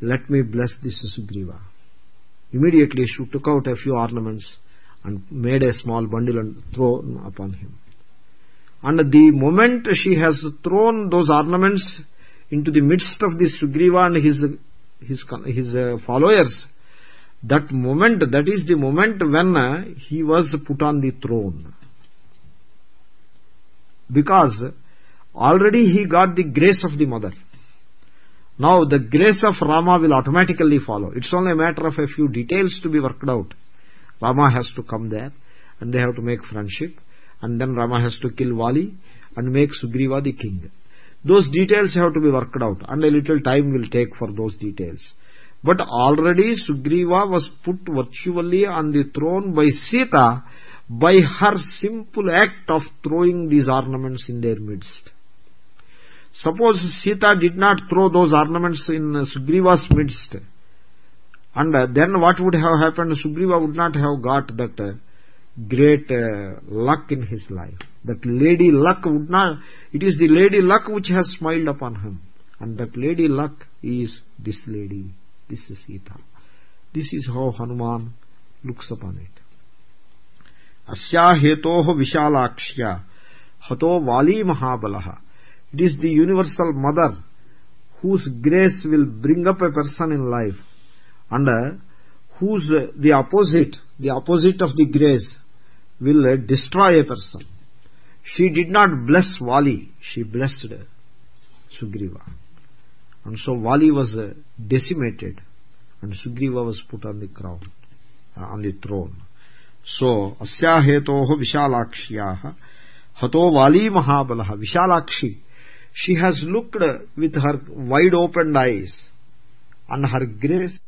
Speaker 1: let me bless this Sugriva Immediately she took out a few ornaments and made a small bundle and thrown upon him. And the moment she has thrown those ornaments into the midst of the Sugriva and his, his, his uh, followers, that moment, that is the moment when uh, he was put on the throne. Because already he got the grace of the mother. Now the grace of Rama will automatically follow. It's only a matter of a few details to be worked out. Rama has to come there and they have to make friendship and then Rama has to kill Vali and make Sugriva the king. Those details have to be worked out and a little time will take for those details. But already Sugriva was put virtually on the throne by Sita by her simple act of throwing these ornaments in their midst. Suppose Sita did not throw those ornaments in Sugriva's midst, and then what would have happened? Sugriva would not have got that uh, great uh, luck in his life. That lady luck would not, it is the lady luck which has smiled upon him. And that lady luck is this lady, this is Sita. This is how Hanuman looks upon it. अस्या हेतोः विशालाक्ष्या हतो वाली महाबलः it is the universal mother whose grace will bring up a person in life. And uh, whose uh, the opposite the opposite of the grace will uh, destroy a person. She did not bless vali she blessed sugriva. And so vali was decimated and sugriva was put on the crown on the throne. So asya hetoh vishalakshyaah hato vali mahabalah vishalakshi she has looked with her wide opened eyes and her grace